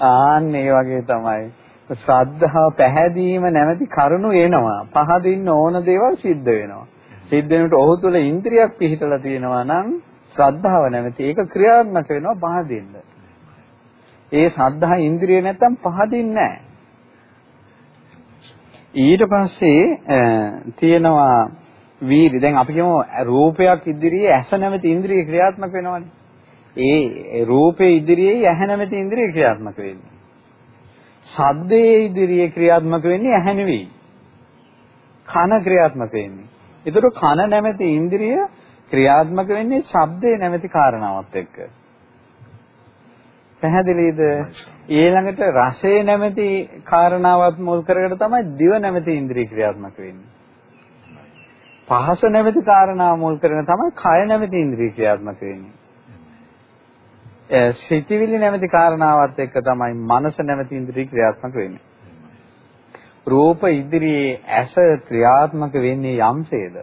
ආන්න ඒ වගේ තමයි. ශ්‍රද්ධාව පැහැදීම නැමැති කරුණු එනවා. පහදින්න ඕන දේවල් සිද්ධ වෙනවා. සිද්ධ වෙනකොට ඔහු තුල ඉන්ද්‍රියක් පිහිටලා තියෙනවා නම් ශ්‍රද්ධාව නැමැති ඒක ක්‍රියාත්මක වෙනවා පහදින්න. ඒ ශ්‍රද්ධා ඉන්ද්‍රිය නැත්තම් පහදින්නේ නැහැ. ඊට පස්සේ තියෙනවා වීරි. දැන් අපි කියමු රූපයක් ඉදිරියේ ඇස නැමැති ඉන්ද්‍රිය ක්‍රියාත්මක වෙනවනේ. ඒ රූපේ ඉදිරියේ ඇහැ නැමැති ඉන්ද්‍රිය ක්‍රියාත්මක වෙන්නේ. ශබ්දයේ ඉදිරියේ ක්‍රියාත්මක වෙන්නේ ඇහැ නෙවෙයි. කන ක්‍රියාත්මක වෙන්නේ. ඒතර කන නැමැති ඉන්ද්‍රිය ක්‍රියාත්මක වෙන්නේ ශබ්දේ නැමැති කාරණාවත් එක්ක. පැහැදිලිද? ඊළඟට රසය නැමැති කාරණාවත් මුල් කරගෙන තමයි දිව නැමැති ඉන්ද්‍රිය ක්‍රියාත්මක වෙන්නේ. පහස නැමැති කාරණාව මුල් කරගෙන තමයි කය නැමැති ඉන්ද්‍රිය ක්‍රියාත්මක වෙන්නේ. සිතිවිලි නැමැති කාරණාවත් එක්ක තමයි මනස නැමැති ඉන්ද්‍රිය ක්‍රියාත්මක වෙන්නේ. රූප ඉදිරියේ ඇස ක්‍රියාත්මක වෙන්නේ යම්සේද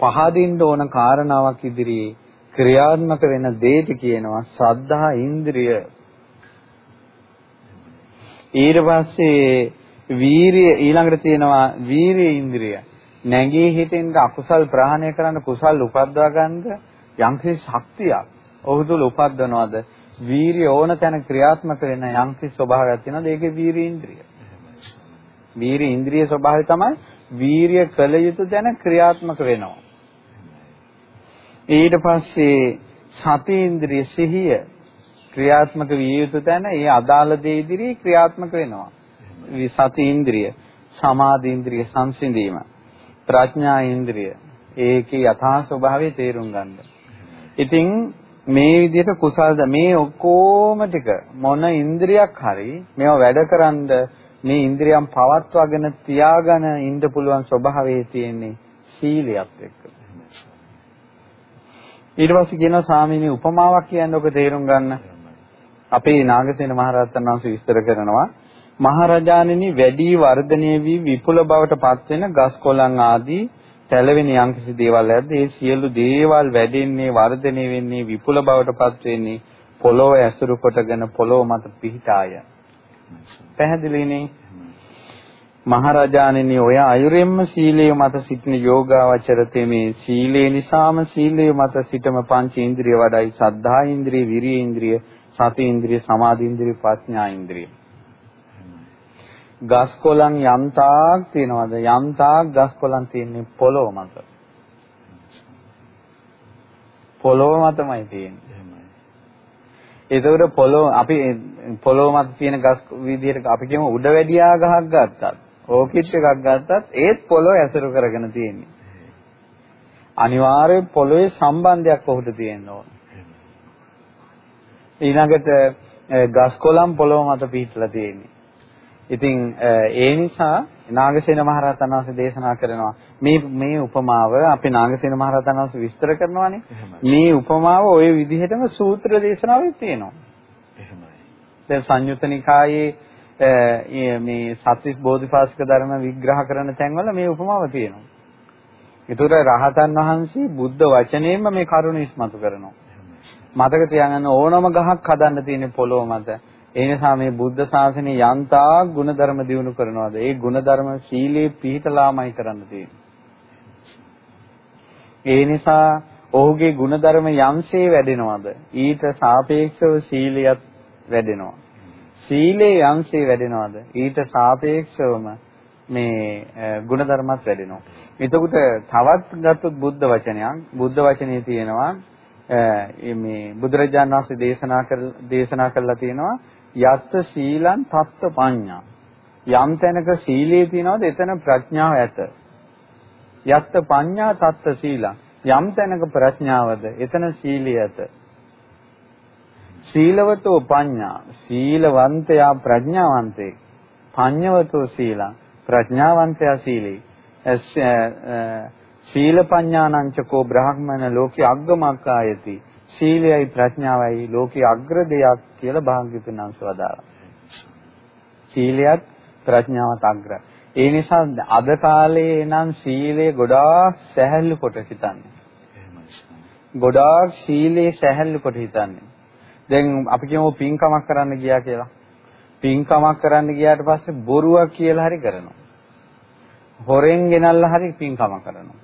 පහදින්න ඕන කාරණාවක් ඉදිරියේ ක්‍රියාත්මක වෙන දෙයට කියනවා සද්ධා ඉන්ද්‍රිය. ඊට පස්සේ වීරිය ඊළඟට තියෙනවා වීරිය ඉන්ද්‍රිය. නැගී හිටින්න අකුසල් ප්‍රහාණය කරන්න කුසල් උපද්දවා ගන්න යම්කිසි ශක්තියක් ඔහු තුල උපද්දනවද? වීරිය ඕන තැන ක්‍රියාත්මක වෙන යම්කිසි ස්වභාවයක් තියෙනවද? ඒකේ වීරිය ඉන්ද්‍රිය. වීරිය ඉන්ද්‍රිය ස්වභාවය තමයි වීරිය කළ යුතු තැන ක්‍රියාත්මක වෙනවා. ඊට පස්සේ සති ඉන්ද්‍රිය සිහිය ක්‍රියාත්මක විය යුතු තැන ඒ අදාළ දේ ඉදිරියේ ක්‍රියාත්මක වෙනවා. සති ඉන්ද්‍රිය සමාධි ඉන්ද්‍රිය සංසිඳීම ප්‍රඥා ඉන්ද්‍රිය ඒකේ යථා ස්වභාවය තේරුම් ගන්න. ඉතින් මේ විදිහට කුසල්ද මේ ඔක්කොම ටික මොන ඉන්ද්‍රියක් හරි මේවා වැඩකරනද මේ ඉන්ද්‍රියන් පවත්වාගෙන තියාගෙන ඉන්න පුළුවන් ස්වභාවයේ තියෙන්නේ සීලියත් එක්ක. ඊට පස්සේ කියනවා ස්වාමීනි උපමාවක් කියන්නේ ඔක තේරුම් ගන්න. අපේ නාගසේන මහරහතන් වහන්සේ විස්තර කරනවා මහරජාණෙනි වැඩි වර්ධනය වී විපුල බවට පත්වෙන ගස් කොළන් ආදී සැලවෙන යම්කිසි දේවල් ඇද්ද ඒ සියලු දේවල් වැඩෙන්නේ වර්ධනය වෙන්නේ විපුල බවට පත් වෙන්නේ පොළොව ඇසුරු කොටගෙන පොළොව මත පිහිටාය. පැහැදිලිනේ? මහරජාණෙනි ඔය අයුරෙන්ම සීලය මත සිටින යෝගාවචර තෙමේ සීලේ නිසාම සීලය මත සිටම පංච ඉන්ද්‍රිය වඩයි සද්ධා ඉන්ද්‍රිය, විරිය ඉන්ද්‍රිය, සති ඉන්ද්‍රිය, සමාධි ඉන්ද්‍රිය, ප්‍රඥා ඉන්ද්‍රිය. ගස් කොළන් යම් තාක් තියනවාද යම් තාක් ගස් කොළන් තියෙන්නේ පොළොව මත. පොළොව මතමයි තියෙන්නේ. ඒතකොට පොළොව අපි පොළොව මත තියෙන ගස් විදිහට අපි කියමු උඩ වැඩියා ගහක් ගත්තත් ඕකිඩ් එකක් ගත්තත් ඒත් පොළොව ඇසුරු කරගෙන තියෙන්නේ. අනිවාර්යයෙන් පොළොවේ සම්බන්ධයක් ඔහුට තියෙන්න ඕන. ඊළඟට ගස් කොළන් පොළොව මත පිහිටලා තියෙන්නේ. ඉතින් ඒ නිසා නාගසේන මහරහතන් වහන්සේ දේශනා කරනවා මේ මේ උපමාව අපි නාගසේන මහරහතන් වහන්සේ විස්තර කරනවානේ මේ උපමාව ওই විදිහටම සූත්‍ර දේශනාවෙත් තියෙනවා එහෙමයි දැන් සංයුත නිකායේ මේ සත්‍විස් බෝධිපාශික ධර්ම විග්‍රහ කරන තැන්වල මේ උපමාව තියෙනවා. ඒතර රහතන් වහන්සේ බුද්ධ වචනයෙන්ම මේ කරුණ ඉස්මතු කරනවා. මතක තියාගන්න ඕනම ගහක් හදන්න තියෙන පොළොව මත. ඒ නිසා මේ බුද්ධ ශාසනය යන්තා ගුණධර්ම දිනු කරනවාද? ඒ ගුණධර්ම සීලේ පිහිටලාමයි කරන්න තියෙන්නේ. ඒ නිසා ඔහුගේ ගුණධර්ම යම්සේ වැඩෙනවද? ඊට සාපේක්ෂව සීලියත් වැඩෙනවා. සීලේ අංශේ වැඩෙනවද? ඊට සාපේක්ෂවම මේ ಗುಣධර්මත් වැඩෙනවා. එතකොට තවත් ගත්තොත් බුද්ධ වචනයක් බුද්ධ වචනේ තියෙනවා මේ බුදුරජාණන් වහන්සේ දේශනා කර දේශනා කළා තියෙනවා යත්ත සීලං තත්ත පඤ්ඤා. යම් තැනක සීලයේ තියනවාද එතන ප්‍රඥාව ඇත. යත්ත පඤ්ඤා තත්ත සීලං. යම් තැනක ප්‍රඥාවද එතන සීලිය ඇත. සීලවතෝ පඤ්ඤා. සීලවන්තයා ප්‍රඥාවන්තේ. පඤ්ඤවතෝ සීලං. ප්‍රඥාවන්තයා සීලී. සීල පඤ්ඤානංචකෝ බ්‍රාහ්මණ ලෝකේ අග්ගමක්කායති සීලයයි ප්‍රඥාවයි ලෝකේ අග්‍ර දෙයක් කියලා භාග්‍යතුන් වහන්සේ වදාළා සීලයත් ප්‍රඥාවත් අග්‍ර ඒ නිසා අද කාලේ නම් සීලය ගොඩාක් සැහැල්ලු කොට හිතන්නේ ගොඩාක් සීලේ සැහැල්ලු කොට හිතන්නේ දැන් අපි කියමු පින්කමක් කරන්න ගියා කියලා. පින්කමක් කරන්න ගියාට පස්සේ බොරුවක් කියලා හරි කරනවා. හොරෙන් ගෙනල්ලා හරි පින්කම කරනවා.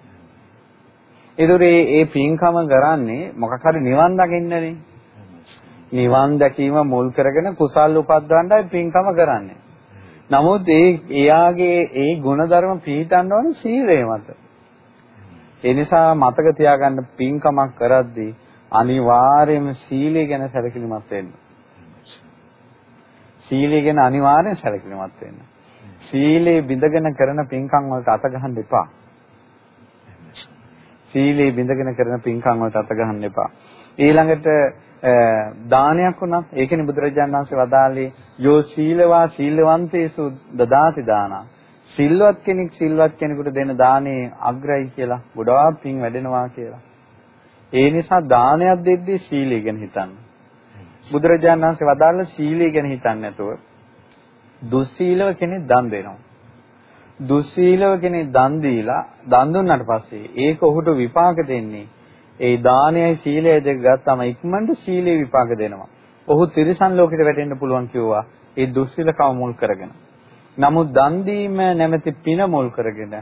ඒතකොට මේ මේ පින්කම කරන්නේ මොකක් හරි නිවන් දකින්නනේ. නිවන් දැකීම මුල් කරගෙන කුසල් උපද්දවන්නයි පින්කම කරන්නේ. නමුත් ඒ එයාගේ ඒ ಗುಣධර්ම පිළිටන්න ඕන සීලය මත. ඒ නිසා මතක තියාගන්න පින්කමක් කරද්දී අනිවාර්යයෙන්ම සීලය ගැන සැලකිලිමත් වෙන්න. සීලය ගැන අනිවාර්යෙන් සැලකිලිමත් වෙන්න. සීලේ බිඳගෙන කරන පින්කම් වලට අත ගහන්න එපා. සීලේ බිඳගෙන කරන පින්කම් වලට අත ගහන්න එපා. ඊළඟට දානයක් වුණත් ඒකනේ බුදුරජාණන් වහන්සේ වදාළේ යෝ සීලවා සීලවන්තේසු දදාති දානා. සිල්වත් කෙනෙක් සිල්වත් කෙනෙකුට දෙන දානේ අග්‍රයි කියලා ගොඩාක් පින් වැඩෙනවා කියලා. ඒ නිසා දානයක් දෙද්දී සීලය ගැන හිතන්න. බුදුරජාණන් වහන්සේ වදාළ සීලය ගැන හිතන්නේ නැතුව දුස්සීලව කෙනෙක් දන් දෙනවා. දුස්සීලව කෙනෙක් දන් දීලා දන් දුන්නාට පස්සේ ඒක ඔහුට විපාක දෙන්නේ ඒ දානයයි සීලයයි දෙක ගත්තාම ඉක්මනට සීලේ විපාක දෙනවා. ඔහු තිරිසන් ලෝකෙට වැටෙන්න පුළුවන් කිව්වා ඒ දුස්සීලකම මුල් කරගෙන. නමුත් දන් දීම නැමැති පින මුල් කරගෙන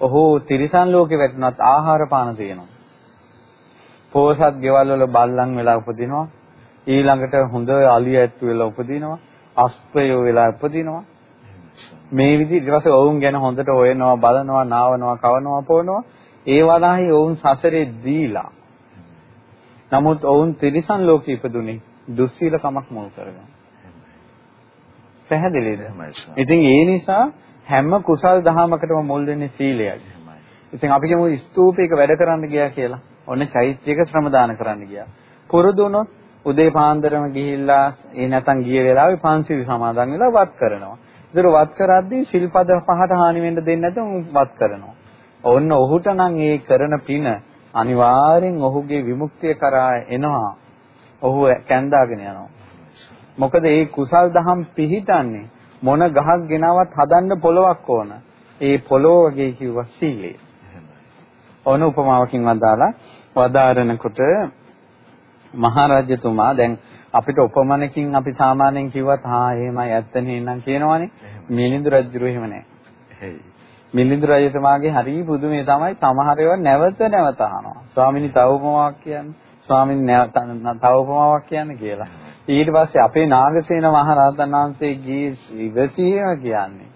ඔහු තිරිසන් ලෝකෙ වැටුණත් ආහාර පාන දෙනවා. පෝසත් ගෙවල් වල බල්ලන් වෙලා උපදිනවා. ඊළඟට හොඳ අලිය ඇත්තු වෙලා උපදිනවා. අස්පයෝ වෙලා උපදිනවා. මේ විදිහ ඊට පස්සේ ඔවුන් ගැන හොඳට හොයනවා, බලනවා, නාවනවා, කවනවා, පොවනවා. ඒ වදාහි ඔවුන් සසරේ දීලා. නමුත් ඔවුන් තිරිසන් ලෝකෙ ඉපදුනේ දුස්සීලකමක් මුල් කරගෙන. පැහැදිලිද? ඉතින් ඒ නිසා හැම කුසල් දහමකටම මුල් වෙන්නේ සීලයයි. ඉතින් අපි කියමු ස්තූපයක වැඩ කරන්න ගියා කියලා. ඔන්න චෛත්‍යයක ශ්‍රම දාන කරන්න ගියා. පුරුදු වුණොත් උදේ පාන්දරම ගිහිල්ලා ඒ නැතන් ගිය වෙලාවේ පන්සිල් සමාදන් වෙලා වත් කරනවා. ඒතර වත් කරද්දී සිල්පද පහට හානි වෙන්න දෙන්නේ නැතුව වත් කරනවා. ඔන්න ඔහුට නම් ඒ කරන පින අනිවාර්යෙන් ඔහුගේ විමුක්තිය කරා එනවා. ඔහු කැඳාගෙන යනවා. මොකද ඒ කුසල් දහම් පිහිටන්නේ මොන ගහක් ගෙනවත් හදන්න පොලවක් ඕන. ඒ පොලොව වගේ කිව්වා සීලය. ඕන උපමාවකින් වදාලා වදාරනකොට මහරජතුමා දැන් අපිට උපමනකින් අපි සාමාන්‍යයෙන් කිව්වත් හා එහෙමයි ඇත්තනේ නං කියනවනේ මිලිඳු රජුරු එහෙම නැහැ. මිලිඳු රජතුමාගේ හරි පුදුමේ තමයි සමහර ඒවා නැවත නැවත අහනවා. ස්වාමිනී තව උපමාවක් කියන්නේ. ස්වාමිනී නැවත තව උපමාවක් කියන්නේ කියලා. ඊට පස්සේ අපේ නාගසේන මහරහතන් වහන්සේගේ ඉවසීම කියන්නේ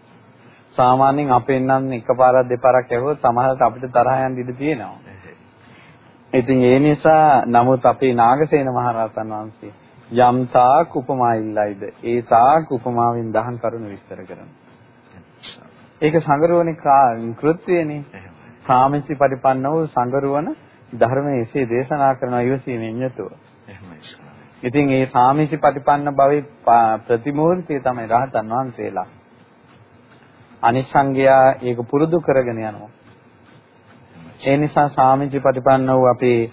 සාමාන්‍යයෙන් අපෙන් නම් එකපාරක් දෙපාරක් ඇහුවොත් සමහරවිට අපිට තරහ යන්න ඉඩ තියෙනවා. ඉතින් ඒ නිසා නමුත් අපේ නාගසේන මහරහතන් වහන්සේ යම් තාක් උපමා ඉල්ලයිද ඒ තාක් උපමාවෙන් දහම් කරුණු විස්තර කරනවා. ඒක සංගරුවනේ කෘත්‍යනේ. සාමිච්චි පරිපන්න වූ සංගරුවන ධර්මයේ එසේ දේශනා කරන ඉවසීමෙන් යුතුව. ඉතින් ඒ සාමිච්චි පරිපන්න භවයේ ප්‍රතිමූර්තිය තමයි රහතන් වහන්සේලා. අනිසංගයා ඒක පුරුදු කරගෙන යනවා. ඒ නිසා සාමිච්චි ප්‍රතිපන්න වූ අපේ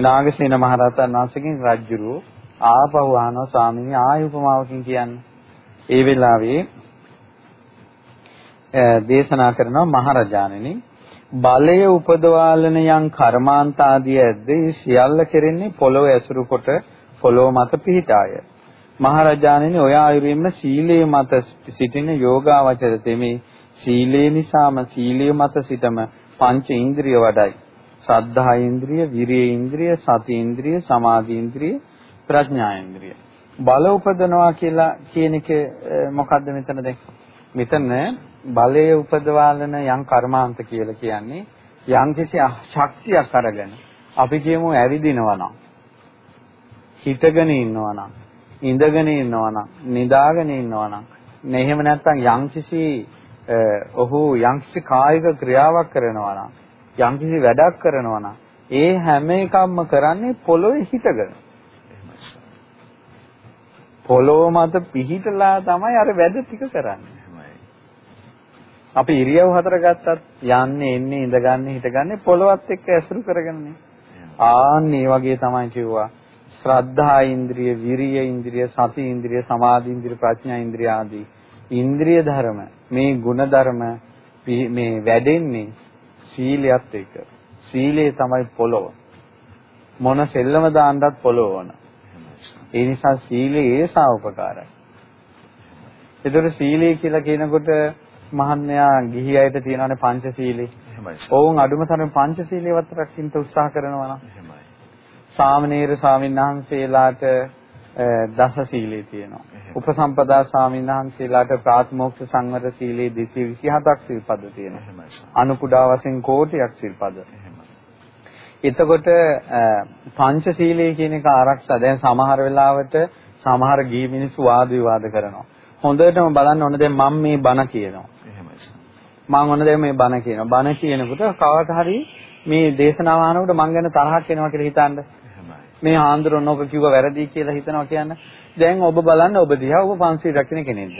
නාගසේන මහරහතන් වහන්සේගෙන් රජුරු ආපහු ආනවා ස්වාමීනි ආය උපමාවකින් කියන්නේ. ඒ වෙලාවේ දේශනා කරනවා මහරජාණෙනි බලය උපදවාලන යම් කර්මාන්ත ආදී ඇද්ද සියල්ල කෙරෙන්නේ පොළොව ඇසුරු කොට පොළොව මත පිහිටාය. මහරජාණෙනි ඔය ආයුරින්ම සීලයේ මත සිටින යෝගාවචර තෙමේ සීලේ නිසාම සීලයේ මත සිටම පංච ඉන්ද්‍රිය වඩයි. සද්ධා ඉන්ද්‍රිය, විරිය ඉන්ද්‍රිය, සති ඉන්ද්‍රිය, සමාධි ඉන්ද්‍රිය, ප්‍රඥා ඉන්ද්‍රිය. බල උපදනවා කියලා කියන එක මොකද්ද මෙතන දැන්? මෙතන බලයේ උපදවාලන යම් කර්මාන්ත කියලා කියන්නේ යම් කිසි ශක්තියක් අරගෙන අපි කියමු ඇවිදිනවා නම් හිටගෙන ඉන්නවා නම් ඉඳගෙන ඉන්නවා නම් නිදාගෙන ඉන්නවා නම් එහෙම නැත්නම් යම්කිසි ඔහු යම්කිසි කායික ක්‍රියාවක් කරනවා නම් යම්කිසි වැඩක් කරනවා නම් ඒ හැම එකක්ම කරන්නේ පොළොවේ හිටගෙන. පොළොව මත පිහිටලා තමයි අර වැඩ ටික කරන්නේ. අපි ඉරියව් හතර ගත්තත් යන්නේ එන්නේ ඉඳගන්නේ හිටගන්නේ පොළොවත් එක්ක ඇසුරු කරගෙනනේ. ආන්න ඒ වගේ තමයි කිව්වා. ශ්‍රද්ධා ඉන්ද්‍රිය, විරිය ඉන්ද්‍රිය, සති ඉන්ද්‍රිය, සමාධි ඉන්ද්‍රිය, ප්‍රඥා ඉන්ද්‍රිය ආදී ඉන්ද්‍රිය ධර්ම මේ ගුණ ධර්ම මේ වැඩෙන්නේ සීලයත් එක්ක. සීලය තමයි පොළොව. මොන සෙල්ලම දාන්නත් පොළොව වන. ඒ නිසා සීලය ඒසා උපකාරයි. ඒතර සීලය කියලා කියනකොට මහන්නයා ගිහි අයට තියෙනවානේ පංචශීලී. එහෙමයි. ඔවුන් අඩුම තරමේ පංචශීලීවත් රකින්න උත්සාහ කරනවා නම්. සාමණේර ස්වාමීන් වහන්සේලාට දස සීලේ තියෙනවා. උපසම්පදා ස්වාමීන් වහන්සේලාට ප්‍රාතිමෝක්ෂ සංවර සීලේ 227ක් සිල්පද තියෙනවා. අනුකුඩා වශයෙන් කෝටියක් සිල්පද. එතකොට පංචශීලයේ කියන එක ආරක්ෂා දැන් සමහර වෙලාවට සමහර ගිහි මිනිස්සු වාද විවාද කරනවා. හොඳටම බලන්න ඕන දැන් මම මේ බණ කියනවා. මම ඔන්න දැන් මේ බණ කියනවා. බණ කියනකොට කවට හරි මේ දේශනාව අහනකොට මං ගැන තරහක් එනවා කියලා හිතන්නේ. මේ ආන්දරොන් ඔබ කිව්ව වැරදි කියලා හිතනවා කියන්නේ. දැන් ඔබ බලන්න ඔබ දිහා ඔබ පන්සිල් රකින්න කෙනෙක්ද?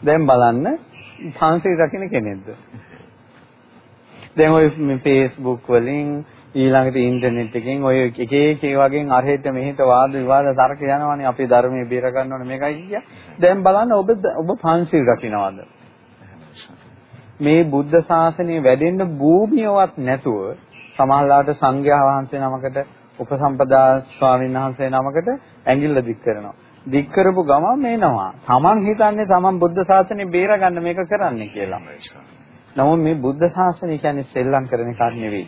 දැන් බලන්න පන්සිල් රකින්න කෙනෙක්ද? දැන් ඔය Facebook වලින් ඊළඟට ඉන්ටර්නෙට් එකෙන් ඔය එක එක වගේ අරහෙට මෙහෙට වාද විවාද තර්ක යනවානේ අපේ ධර්මයේ බේර ගන්න ඕනේ මේකයි කිය. දැන් බලන්න ඔබ ඔබ පන්සිල් රකින්නවද? මේ බුද්ධ ශාසනය වැඩෙන්න භූමියවත් නැතුව සමහරලාට සංඝයා වහන්සේ නමකට උපසම්පදා ස්වාමීන් වහන්සේ නමකට ඇඟිල්ල දික් කරනවා. දික් කරපු ගමන් මේනවා. Taman හිතන්නේ Taman බුද්ධ ශාසනය බේරගන්න මේක කරන්නේ කියලා. නමුත් මේ බුද්ධ ශාසනය කියන්නේ සෙල්ලම් කරන එකක් නෙවෙයි.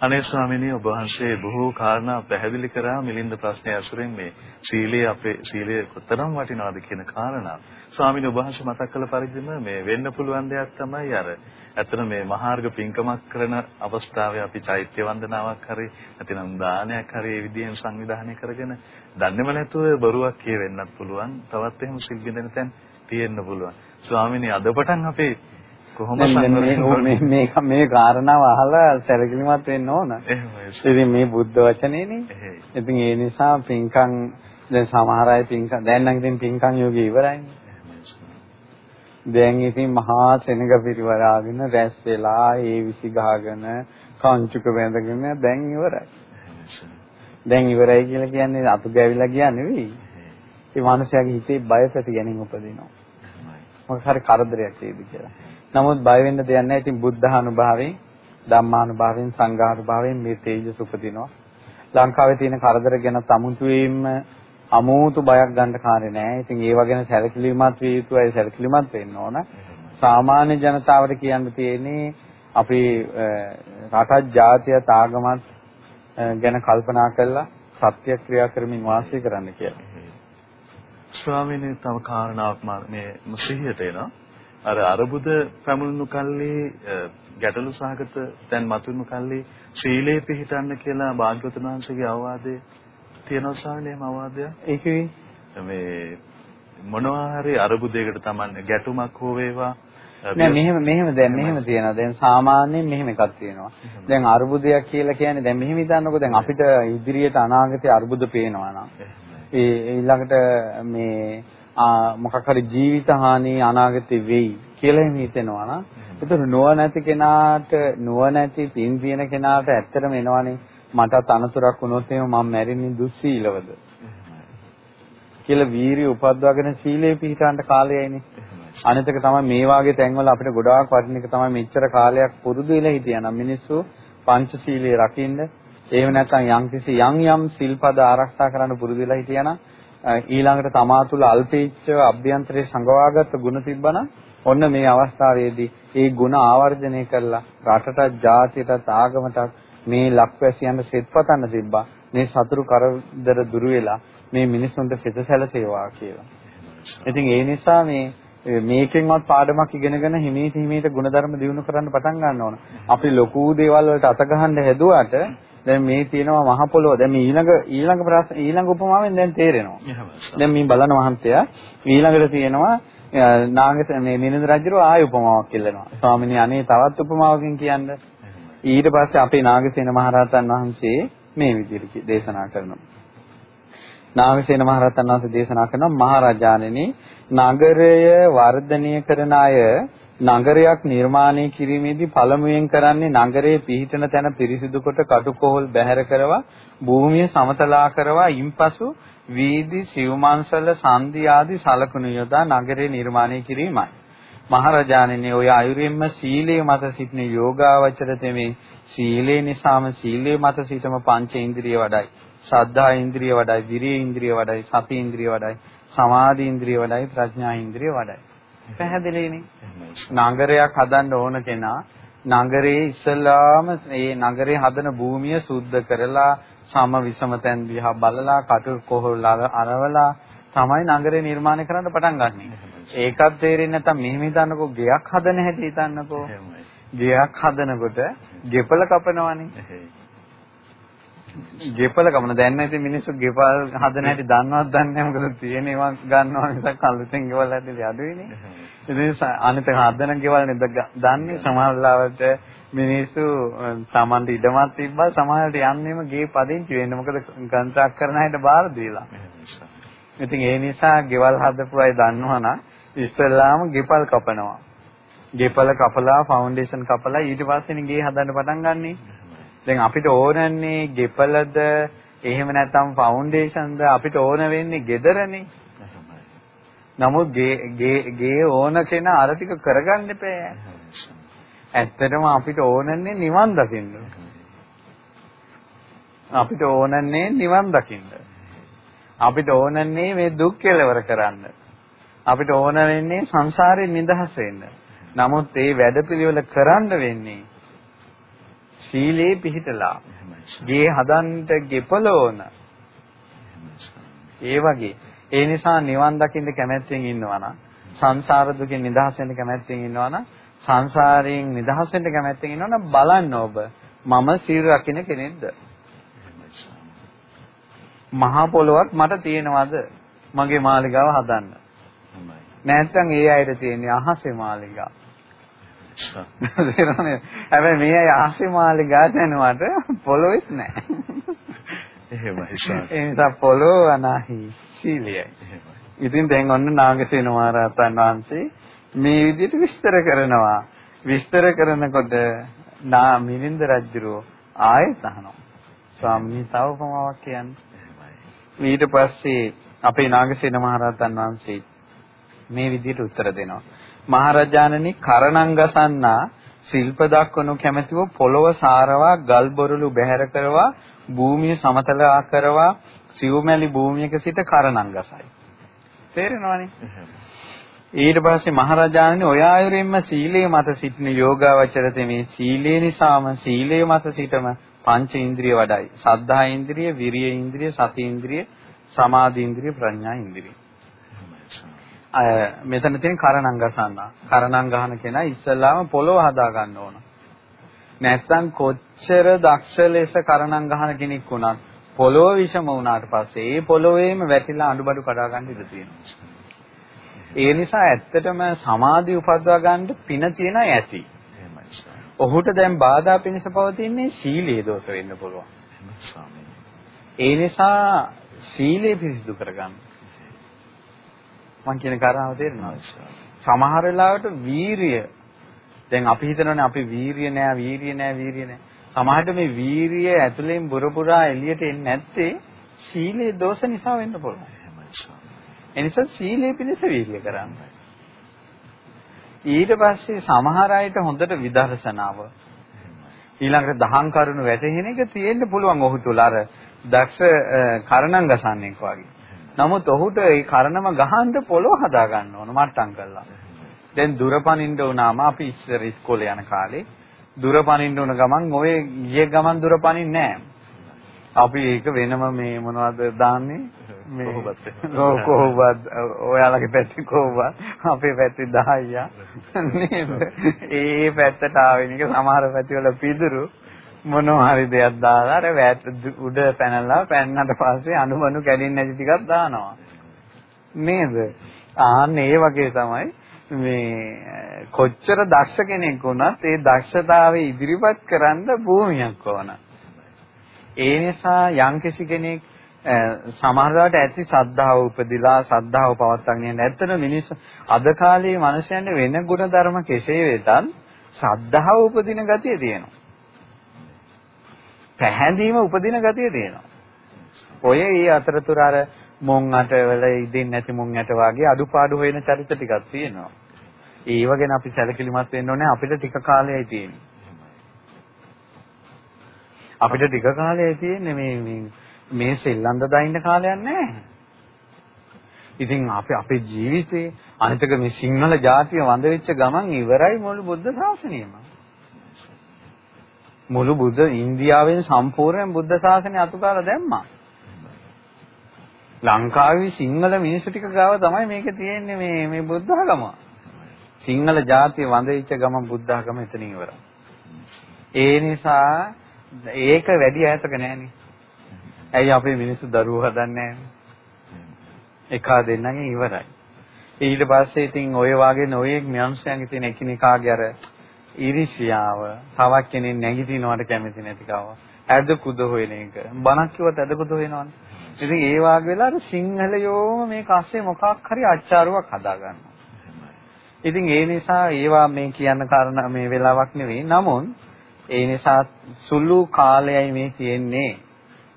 අනේ ස්වාමීනි ඔබ වහන්සේ බොහෝ කාරණා පැහැදිලි කරා මිලින්ද ප්‍රශ්නය අසුරෙන් මේ සීලය අපේ සීලය කොතරම් වටිනවද කියන කාරණා. ස්වාමීනි ඔබ වහන්සේ මතක් කළ පරිදිම මේ වෙන්න පුළුවන් දෙයක් තමයි අර ඇත්තට මේ මහාර්ග පින්කමක් කරන අවස්ථාවේ අපි චෛත්‍ය වන්දනාවක් හරි නැතිනම් දානයක් හරි ඒ විදිහෙන් සංවිධානය කරගෙන දන්නේම නැතුව බොරුවක් කියවෙන්නත් පුළුවන්. තවත් එහෙම සිල් බින්දෙන තැන් තියෙන්න පුළුවන්. ස්වාමීනි අද පටන් අපේ කොහොම මේ මේ මේ කාරණාව අහලා සැලකිලිමත් වෙන්න ඕන. ඉතින් මේ බුද්ධ වචනේනේ. ඉතින් ඒ නිසා පින්කම් දැන් සමහර අය පින්කම් දැන් නම් ඉතින් පින්කම් යෝගී ඉවරයිනේ. දැන් ඉතින් මහා සෙනඟ පිරිවරාගෙන රැස් වෙලා ඒ විසි ගහගෙන කංචුක වැඳගෙන දැන් ඉවරයි. දැන් ඉවරයි කියලා කියන්නේ අතු ගෑවිලා කියන්නේ නෙවෙයි. ඒ මනුස්සයාගේ හිතේ බය ප්‍රති ගැනීම උපදිනවා. මොකක් හරි කරදරයක් වේද කියලා. නමුත් බය වෙන්න දෙයක් නැහැ. ඉතින් බුද්ධානුභාවයෙන්, ධම්මානුභාවයෙන්, සංඝානුභාවයෙන් මේ තේජස උපදිනවා. ලංකාවේ තියෙන කරදර ගැන තමුතුවේම අමෝතු බයක් ගන්න කාර්ය නැහැ. ඉතින් ඒව ගැන සැලකිලිමත් විය යුතු අය සැලකිලිමත් වෙන්න ඕන. සාමාන්‍ය ජනතාවට කියන්න තියෙන්නේ අපි රටත් ජාතියත් ආගමත් ගැන කල්පනා කරලා සත්‍ය ක්‍රියා කරමින් වාසය කරන්න කියලා. ස්වාමීනි තව කාරණාවක් මේ සිහියට එනවා. අර අරබුද පැමුණුණු කල්ලි ගැටලු සහගත දැන් මතුවෙනු කල්ලි ශීලයේ පිහිටන්න කියලා භාග්‍යවතුන් වහන්සේගේ අවවාදේ තියෙනවා ස්වාමීනි මේ අවවාදය. ඒකේ මේ මොනවා හරි අරබුදයකට තමන්නේ ගැටුමක් හෝ වේවා නෑ මෙහෙම මෙහෙම දැන් මෙහෙම තියෙනවා. දැන් සාමාන්‍යයෙන් මෙහෙම එකක් තියෙනවා. දැන් අර්බුදයක් කියලා කියන්නේ දැන් මෙහෙම හිතන්නකෝ දැන් අපිට ඉදිරියට අනාගතයේ අර්බුද පේනවා නම් ඒ ඊළඟට මේ මොකක් හරි ජීවිත හානි අනාගතේ වෙයි කියලා එහෙම හිතෙනවා නම් ඒතර නුවණැති කෙනාට නුවණැති පින් තියෙන කෙනාට ඇත්තටම එනවනේ මටත් අනතුරක් වුණොත් එහෙම මම මැරෙන්නේ දුස්සීලවද? කියලා වීරිය උපද්දවාගෙන සීලේ පිහිටාන්ට කාලයයිනේ අනිත් එක තමයි මේ වාගේ තැන්වල අපිට ගොඩාක් වටින එක තමයි මෙච්චර කාලයක් පුරුදු වෙලා හිටියානම් මිනිස්සු පංචශීලයේ රකින්න. එහෙම නැත්නම් යම්කිසි යම් යම් සිල්පද ආරක්ෂා කරන්න පුරුදු වෙලා හිටියානම් ඊළඟට තමා තුළ අල්පේච්ඡව අභ්‍යන්තරේ සංගවාගත්ත ගුණ තිබ්බනම් ඔන්න මේ අවස්ථාවේදී ඒ ගුණ ආවර්ජනය කරලා රටටත් ජාතියටත් ආගමටත් මේ ලක්වැසියන්ට සෙත්පතන්න තිබ්බා මේ සතුරු කරදර දුරු වෙලා මේ මිනිසුන්ට සිත සැලසේවා කියලා. ඉතින් ඒ නිසා මේ මේකෙන්වත් පාඩමක් ඉගෙනගෙන හිමීට හිමීට ಗುಣධර්ම දිනු කරන්න පටන් ගන්න ඕන. අපි ලොකු දේවල් වලට අත ගහන්න හැදුවාට දැන් මේ තියෙනවා මහ පොළොව. දැන් මේ ඊළඟ ඊළඟ ප්‍රශ්න ඊළඟ උපමාවෙන් දැන් තේරෙනවා. දැන් මේ බලන මහන්තයා ඊළඟට තියෙනවා නාගත මේ නිනද රජුව ආය උපමාවක් කියලානවා. ස්වාමිනේ අනේ තවත් උපමාවකින් කියන්න. ඊට පස්සේ අපේ නාගසේන මහරහතන් වහන්සේ මේ විදිහට දේශනා කරනවා. නාගසේන මහරහතන් වහන්සේ දේශනා කරනවා මහරජාණෙනි නගරය වර්ධනය කරන අය නගරයක් නිර්මාණය කිරීමේදී පළමුවෙන් කරන්නේ නගරයේ පිහිටන තැන පිරිසිදු කොට කටුකොහල් බැහැර කරවා භූමිය සමතලා කරවා ඉන්පසු වීදි සිව්මන්සල සන්ධි ආදී සලකුණු යොදා නගරේ නිර්මාණය කිරීමයි. මහරජාණෙනි ඔය අයුරින්ම සීලයේ මත සිටින යෝගාවචර තෙමේ සීලේ නිසාම සීලයේ මත සිටම පංච ඉන්ද්‍රිය වඩයි. ශ්‍රද්ධා ඉන්ද්‍රිය වඩයි, විරිය ඉන්ද්‍රිය වඩයි, සති ඉන්ද්‍රිය වඩයි, සමාධි ඉන්ද්‍රිය වඩයි, ප්‍රඥා ඉන්ද්‍රිය වඩයි. පැහැදිලිනේ. නගරයක් හදන්න ඕන කෙනා නගරේ ඉස්සලාම ඒ නගරේ හදන භූමිය සුද්ධ කරලා සම විසම තැන් දිහා බලලා කටු කොහොල්ල අරවලා තමයි නගරේ නිර්මාණය කරන්න පටන් ගන්නෙ. ඒකත් තේරෙන්නේ නැත්නම් මෙහෙම හිතන්නකෝ ගෙයක් හදන හැටි හිතන්නකෝ. ගෙයක් හදනකොට ගෙපල කපනවනේ. ගෙපල ගමන. දැන් නැති මිනිස්සු ගෙපල් හදන හැටි දන්නවත් දන්නේ නැහැ. මොකද තියෙන ඒවා ගන්නවා මිසක් අලුතෙන් ගෙවල් හැදෙන්නේ අඩුයිනේ ඉතින් අනිත් හදන ගෙවල් නේද දන්නේ. සමහරවිට මිනිස්සු Tamanට ඉඩමක් තිබ්බා. සමහරවිට යන්නේම ගේ පදිංචි වෙන්න. මොකද කන්ට්‍රැක්ට් කරන අයට බාර දීලා. ඉතින් ඒ නිසා ගෙවල් හදපු අය දන්නවනම් ඉස්සෙල්ලාම ගෙපල් කපනවා. ගෙපල කපලා ෆවුන්ඩේෂන් කපලා ඊට පස්සේ ගේ හදන්න පටන් ගන්නනේ දැන් අපිට ඕනන්නේ ගෙපලද එහෙම නැත්නම් ෆවුන්ඩේෂන්ද අපිට ඕන වෙන්නේ ගෙදරනේ. නමුත් ගේ ගේ ඕන කෙනා අර ටික කරගන්න එපා. ඇත්තටම අපිට ඕනන්නේ නිවන් දකින්න. අපිට ඕනන්නේ නිවන් දකින්න. අපිට ඕනන්නේ මේ දුක් කෙලවර කරන්න. අපිට ඕන වෙන්නේ සංසාරයෙන් නිදහස් වෙන්න. නමුත් මේ වැඩපිළිවෙල කරන්න වෙන්නේ සීලේ පිහිටලා ගේ හදන්න ගෙපලෝන. ඒ වගේ. ඒ නිසා නිවන් දකින්න කැමැත්තෙන් ඉන්නවනම් සංසාර දුකෙන් නිදහස් වෙන්න කැමැත්තෙන් ඉන්නවනම් සංසාරයෙන් නිදහස් වෙන්න කැමැත්තෙන් ඉන්නවනම් බලන්න ඔබ. මම සීල් රකින්න කෙනෙක්ද? මහා පොළොවක් මට තියෙනවද? මගේ මාලිගාව හදන්න. නැත්නම් ඒ අයට තියෙන්නේ අහසේ මාලිගාව තේරෙනවද? හැබැයි මේ අය ආසි මාලිගා දැනුවට පොළොවෙත් නැහැ. එහෙමයි ඒ නිසා පොළොව අනාහි සීලයයි. ඉතින් දැන් ඔන්න නාගසේන මහරහතන් වහන්සේ මේ විදිහට විස්තර කරනවා. විස්තර කරනකොට නා මිලින්ද රජුරෝ ආයෙත් අහනවා. ස්වාමී තව උපමාවක් කියන්නේ. ඊට පස්සේ අපේ නාගසේන මහරහතන් වහන්සේ මේ විදිහට උත්තර දෙනවා. මහරජාණනි කරණං ගසන්නා ශිල්ප දක්වනු කැමැතිව පොළොව සාරවා ගල් බොරළු බැහැර කරවා භූමිය සමතල කරවා සිව්මැලි භූමියක සිට කරණං ගසයි. තේරෙනවනේ? ඊට පස්සේ මහරජාණනි ඔය ආයුරින්ම සීලයේ මත සිටින යෝගාවචරත මේ සීලේ නිසාම සීලයේ මත සිටම පංච ඉන්ද්‍රිය වඩයි. සද්ධා ඉන්ද්‍රිය, විරිය ඉන්ද්‍රිය, සති ඉන්ද්‍රිය, සමාධි ඉන්ද්‍රිය, ප්‍රඥා ඉන්ද්‍රිය. මෙතන තියෙන කරණං ගසන්න. කරණං ගහන කෙනා ඉස්සල්ලාම පොළොව හදා ගන්න ඕන. නැත්තම් කොච්චර දක්ෂ ලෙස කරණං ගහන කෙනෙක් වුණත් පොළොව විෂම වුණාට පස්සේ ඒ පොළොවේම වැටිලා අඬබඩු කඩා ගන්න ඉඩ තියෙනවා. ඒ නිසා ඇත්තටම සමාධි උපදවා ගන්න පින තියෙන ඇති. ඔහුට දැන් බාධා පිණිස පවතින්නේ සීලයේ දෝෂ වෙන්න පුළුවන්. ඒ නිසා සීලය පිරිසිදු කරගන්න. මම කියන කාරණාව තේරෙනවද? සමහර වෙලාවට වීරිය දැන් අපි හිතනවානේ අපි වීරිය නෑ වීරිය නෑ වීරිය නෑ. සමහරට මේ වීරිය ඇතුලෙන් බුර පුරා එළියට එන්නේ නැත්තේ සීලේ දෝෂ නිසා වෙන්න පුළුවන්. එනිසා සීලේ පිණිස වීරිය කරන්න. ඊට පස්සේ සමහර අයට හොඳට විදර්ශනාව ඊළඟට දහම් කරුණු වැටහෙන එක තියෙන්න පුළුවන් ඔහු තුල අර දක්ෂ කරණං ගසන්නෙක් වගේ. නමුත් ඔහුට ඒ කරනම ගහන්න පොළොව හදා ගන්න ඕන මට්ටම් කරලා. දැන් දුර පනින්න උනාම අපි ඉස්සර ඉස්කෝලේ යන කාලේ දුර පනින්න උන ගමන් ඔය ගිය ගමන් දුර පනින්නේ නැහැ. අපි ඒක වෙනම මේ මොනවද දාන්නේ? මේ කොහොමද? ඔයාලගේ පැත්තේ කොහොමද? අපේ පැත්තේ 10ක්. නේද? ඒ පැත්තට ආවෙන එක සමහර පැතිවල පිදුරු මොනවා හරි දෙයක් දාලා අර උඩ පැනලා පැන්නට පස්සේ අනුමනු කැඩෙන්නේ නැති ටිකක් දානවා. නේද? ආන්න ඒ වගේ තමයි මේ කොච්චර දක්ෂ කෙනෙක් වුණත් ඒ දක්ෂතාවය ඉදිරිපත් කරන්න භූමියක් ඕන. ඒ නිසා යම්කිසි කෙනෙක් සමහරවට ඇති සද්ධාව උපදිලා සද්ධාව පවත්වාගෙන යන ඇත්තට මිනිස් අද කාලේ මිනිසයන්ට වෙන ගුණ ධර්ම කෙසේ වෙතත් සද්ධාව උපදින ගතිය තියෙනවා. පැහැදීම උපදින ගතිය තියෙනවා. ඔය ඒ අතරතුර අර මොන් අටවල ඉදින් නැති මොන් ඇට වාගේ අඩුපාඩු වෙන චරිත ටිකක් තියෙනවා. ඒව ගැන අපි සැලකිලිමත් වෙන්න ඕනේ අපිට ටික කාලයයි තියෙන්නේ. අපිට ටික කාලයයි තියෙන්නේ මේ මේ මේ සෙල්ලම් දදා කාලයක් නැහැ. ඉතින් අපි අපේ ජීවිතේ අනිතක මේ සිංහල ජාතිය වඳ වෙච්ච ගමන් ඉවරයි මුළු බුද්ධ ශාසනයම. මුළු බුද්ධ ඉන්දියාවෙන් සම්පූර්ණ බුද්ධ ශාසනය අතුකාලා දැම්මා. ලංකාවේ සිංහල මිනිස්සු ටික ගාව තමයි මේක තියෙන්නේ මේ මේ බුද්ධ ධර්ම. සිංහල ජාතිය වඳවිච්ච ගමන් බුද්ධ ධර්ම එතනින් ඉවරයි. ඒ නිසා ඒක වැඩි ඈතක නෑනේ. ඇයි අපේ මිනිස්සු දරුවෝ හදන්නේ නෑනේ? එකා දෙන්නගෙන් ඉවරයි. ඊට පස්සේ ඉතින් ඔය වාගේ නොයෙක් මිනිස්යන්ගේ තියෙන එකිනෙකාගේ අර ඊර්ෂියාව තවක් කෙනෙක් නැගිටිනවට කැමති නැතිකම ඇද කුද හොයන එක. බණක් කිව්වත් ඇද කුද හොයනවනේ. ඉතින් ඒ වාගේ වෙලාවට සිංහලයෝම මේක අස්සේ මොකක් හරි අච්චාරුවක් හදා ගන්නවා ඉතින් ඒ නිසා ඒවා මේ කියන කාරණා මේ වෙලාවක් නෙවෙයි. නමුත් ඒ නිසා සුළු කාලයයි මේ තියෙන්නේ.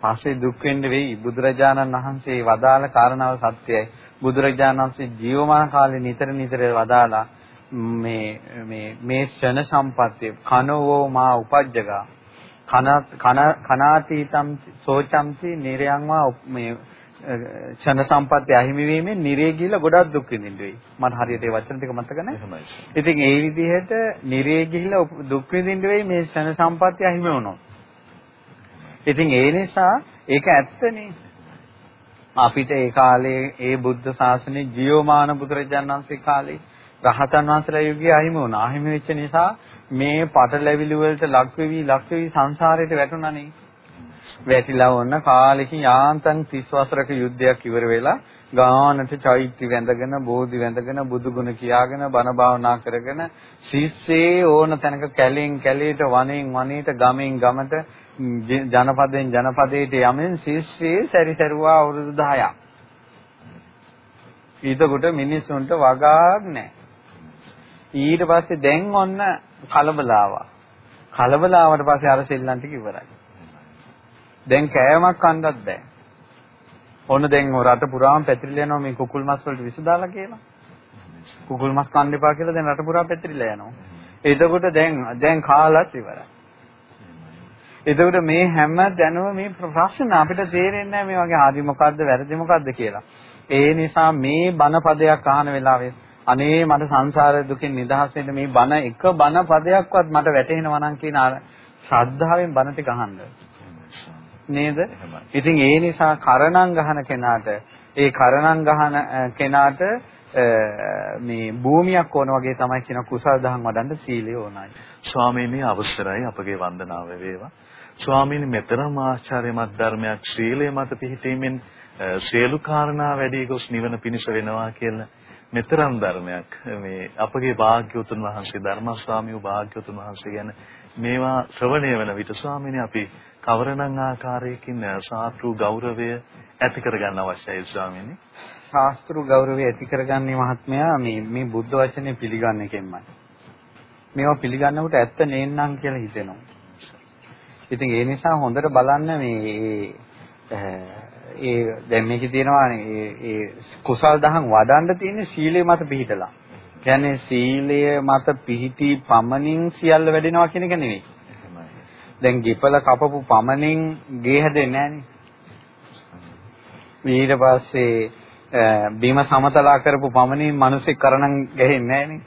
පස්සේ දුක් වෙන්න වෙයි. බුදුරජාණන් වහන්සේ වදාළ කාරණාව සත්‍යයි. බුදුරජාණන් වහන්සේ ජීවමාන කාලේ නිතර නිතර වදාලා මේ මේ මේ ෂණ සම්පත්තිය කනෝ මා උපජ්ජගා කන කන කනාතීතම් සෝචම්ති නිරයන්වා මේ ඡන සම්පත්‍ය අහිමි වීමෙන් නිරේ ගිහිල්ලා ගොඩක් දුක් විඳින්න. මට හරියට ඒ වචන ටික මතක නැහැ. ඉතින් ඒ විදිහට නිරේ ගිහිල්ලා දුක් විඳින්න වෙයි මේ ඡන සම්පත්‍ය අහිමි වුණොත්. ඉතින් ඒ නිසා ඒක ඇත්තනේ. අපිට ඒ කාලේ ඒ බුද්ධ ශාසනයේ ජීවමාන බුදුරජාණන් වහන්සේ කාලේ රහතන් වහන්සේලා යුගයේ අහිමි වුණා. අහිමි වෙච්ච නිසා මේ පටලැවිලි වලට ලක් වෙවි ලක් වෙවි සංසාරයට වැටුණානේ. වැටිලා වුණ කාලෙකින් යාන්තම් 30 වසරක යුද්ධයක් ඉවර වෙලා ගානට චෛත්‍ය වැඳගෙන බෝධි වැඳගෙන බුදුගුණ කියාගෙන බණ භාවනා කරගෙන ශිෂ්‍යේ ඕන තැනක කැලෙන් කැලේට වනෙන් වනේට ගමෙන් ගමට ජනපදයෙන් ජනපදයට යමින් ශිෂ්‍යේ සැරිසරුවා අවුරුදු 10ක්. ඊටකොට මිනිස්සුන්ට වගාක් නැහැ. ඊට පස්සේ දැන් ඔන්න කලබල ආවා. කලබල ආවට පස්සේ අර සෙල්ලම් ටික ඉවරයි. දැන් කෑමක් කන්නත් බෑ. ඔන්න දැන් රට පුරාම පැතිරිලා යනවා මේ කුකුල් මස් වලට විස දාලා කියලා. කුකුල් මස් කන්න එපා කියලා දැන් රට පුරා පැතිරිලා යනවා. එතකොට දැන් දැන් කාලත් ඉවරයි. එතකොට මේ හැම දැනුම මේ ප්‍රශ්න අපිට තේරෙන්නේ නැහැ මේ වගේ හරි මොකද්ද වැරදි මොකද්ද කියලා. ඒ නිසා මේ බණ පදයක් අහන වෙලාවේ අනේ මට සංසාර දුකෙන් නිදහස් වෙන්න මේ බණ එක බණ පදයක්වත් මට වැටහෙනවා නම් කියන ශ්‍රද්ධාවෙන් බණ ටික අහන්න. නේද? ඉතින් ඒ නිසා කරණම් ගහන කෙනාට ඒ කරණම් ගහන කෙනාට මේ භූමියක් ඕන වගේ තමයි කියන කුසල දහම් වඩන්න සීලය ඕනයි. ස්වාමීනි අවසරයි අපගේ වන්දනාව වේවා. ස්වාමීනි මෙතරම් ආචාර්යමත් ධර්මයක් ශීලයේ මත පිහිටීමෙන් සියලු කාරණා වැඩි ගොස් නිවන පිණිස වෙනවා කියලා මෙතරම් ධර්මයක් මේ අපගේ භාග්‍යවතුන් වහන්සේ ධර්මස්වාමී භාග්‍යවතුන් වහන්සේ ගැන මේවා ශ්‍රවණය වෙන විට ස්වාමීනි අපි කවරනම් ආකාරයකින් ශාස්ත්‍රු ගෞරවය ඇති කරගන්න අවශ්‍යයි ස්වාමීනි. ශාස්ත්‍රු ගෞරවය ඇති කරගන්නේ මහත්මයා මේ මේ බුද්ධ වචනේ පිළිගන්න එකෙන්මයි. මේවා පිළිගන්නකොට ඇත්ත නේන්නම් කියලා හිතෙනවා. ඉතින් ඒ නිසා හොඳට බලන්න මේ ඒ දැන් මේකේ තියෙනවා ඒ ඒ කුසල් දහම් වඩන්න තියෙන සීලය මත පිහිටලා. කියන්නේ සීලය මත පිහිටි පමණින් සියල්ල වැඩෙනවා කියන එක නෙවෙයි. දැන් ගෙපල කපපු පමණින් ගේ හැදෙන්නේ නැහනේ. ඊට පස්සේ බීම සමතලා කරපු පමණින් මිනිස්සෙක් කරණම් ගහෙන්නේ නැහනේ.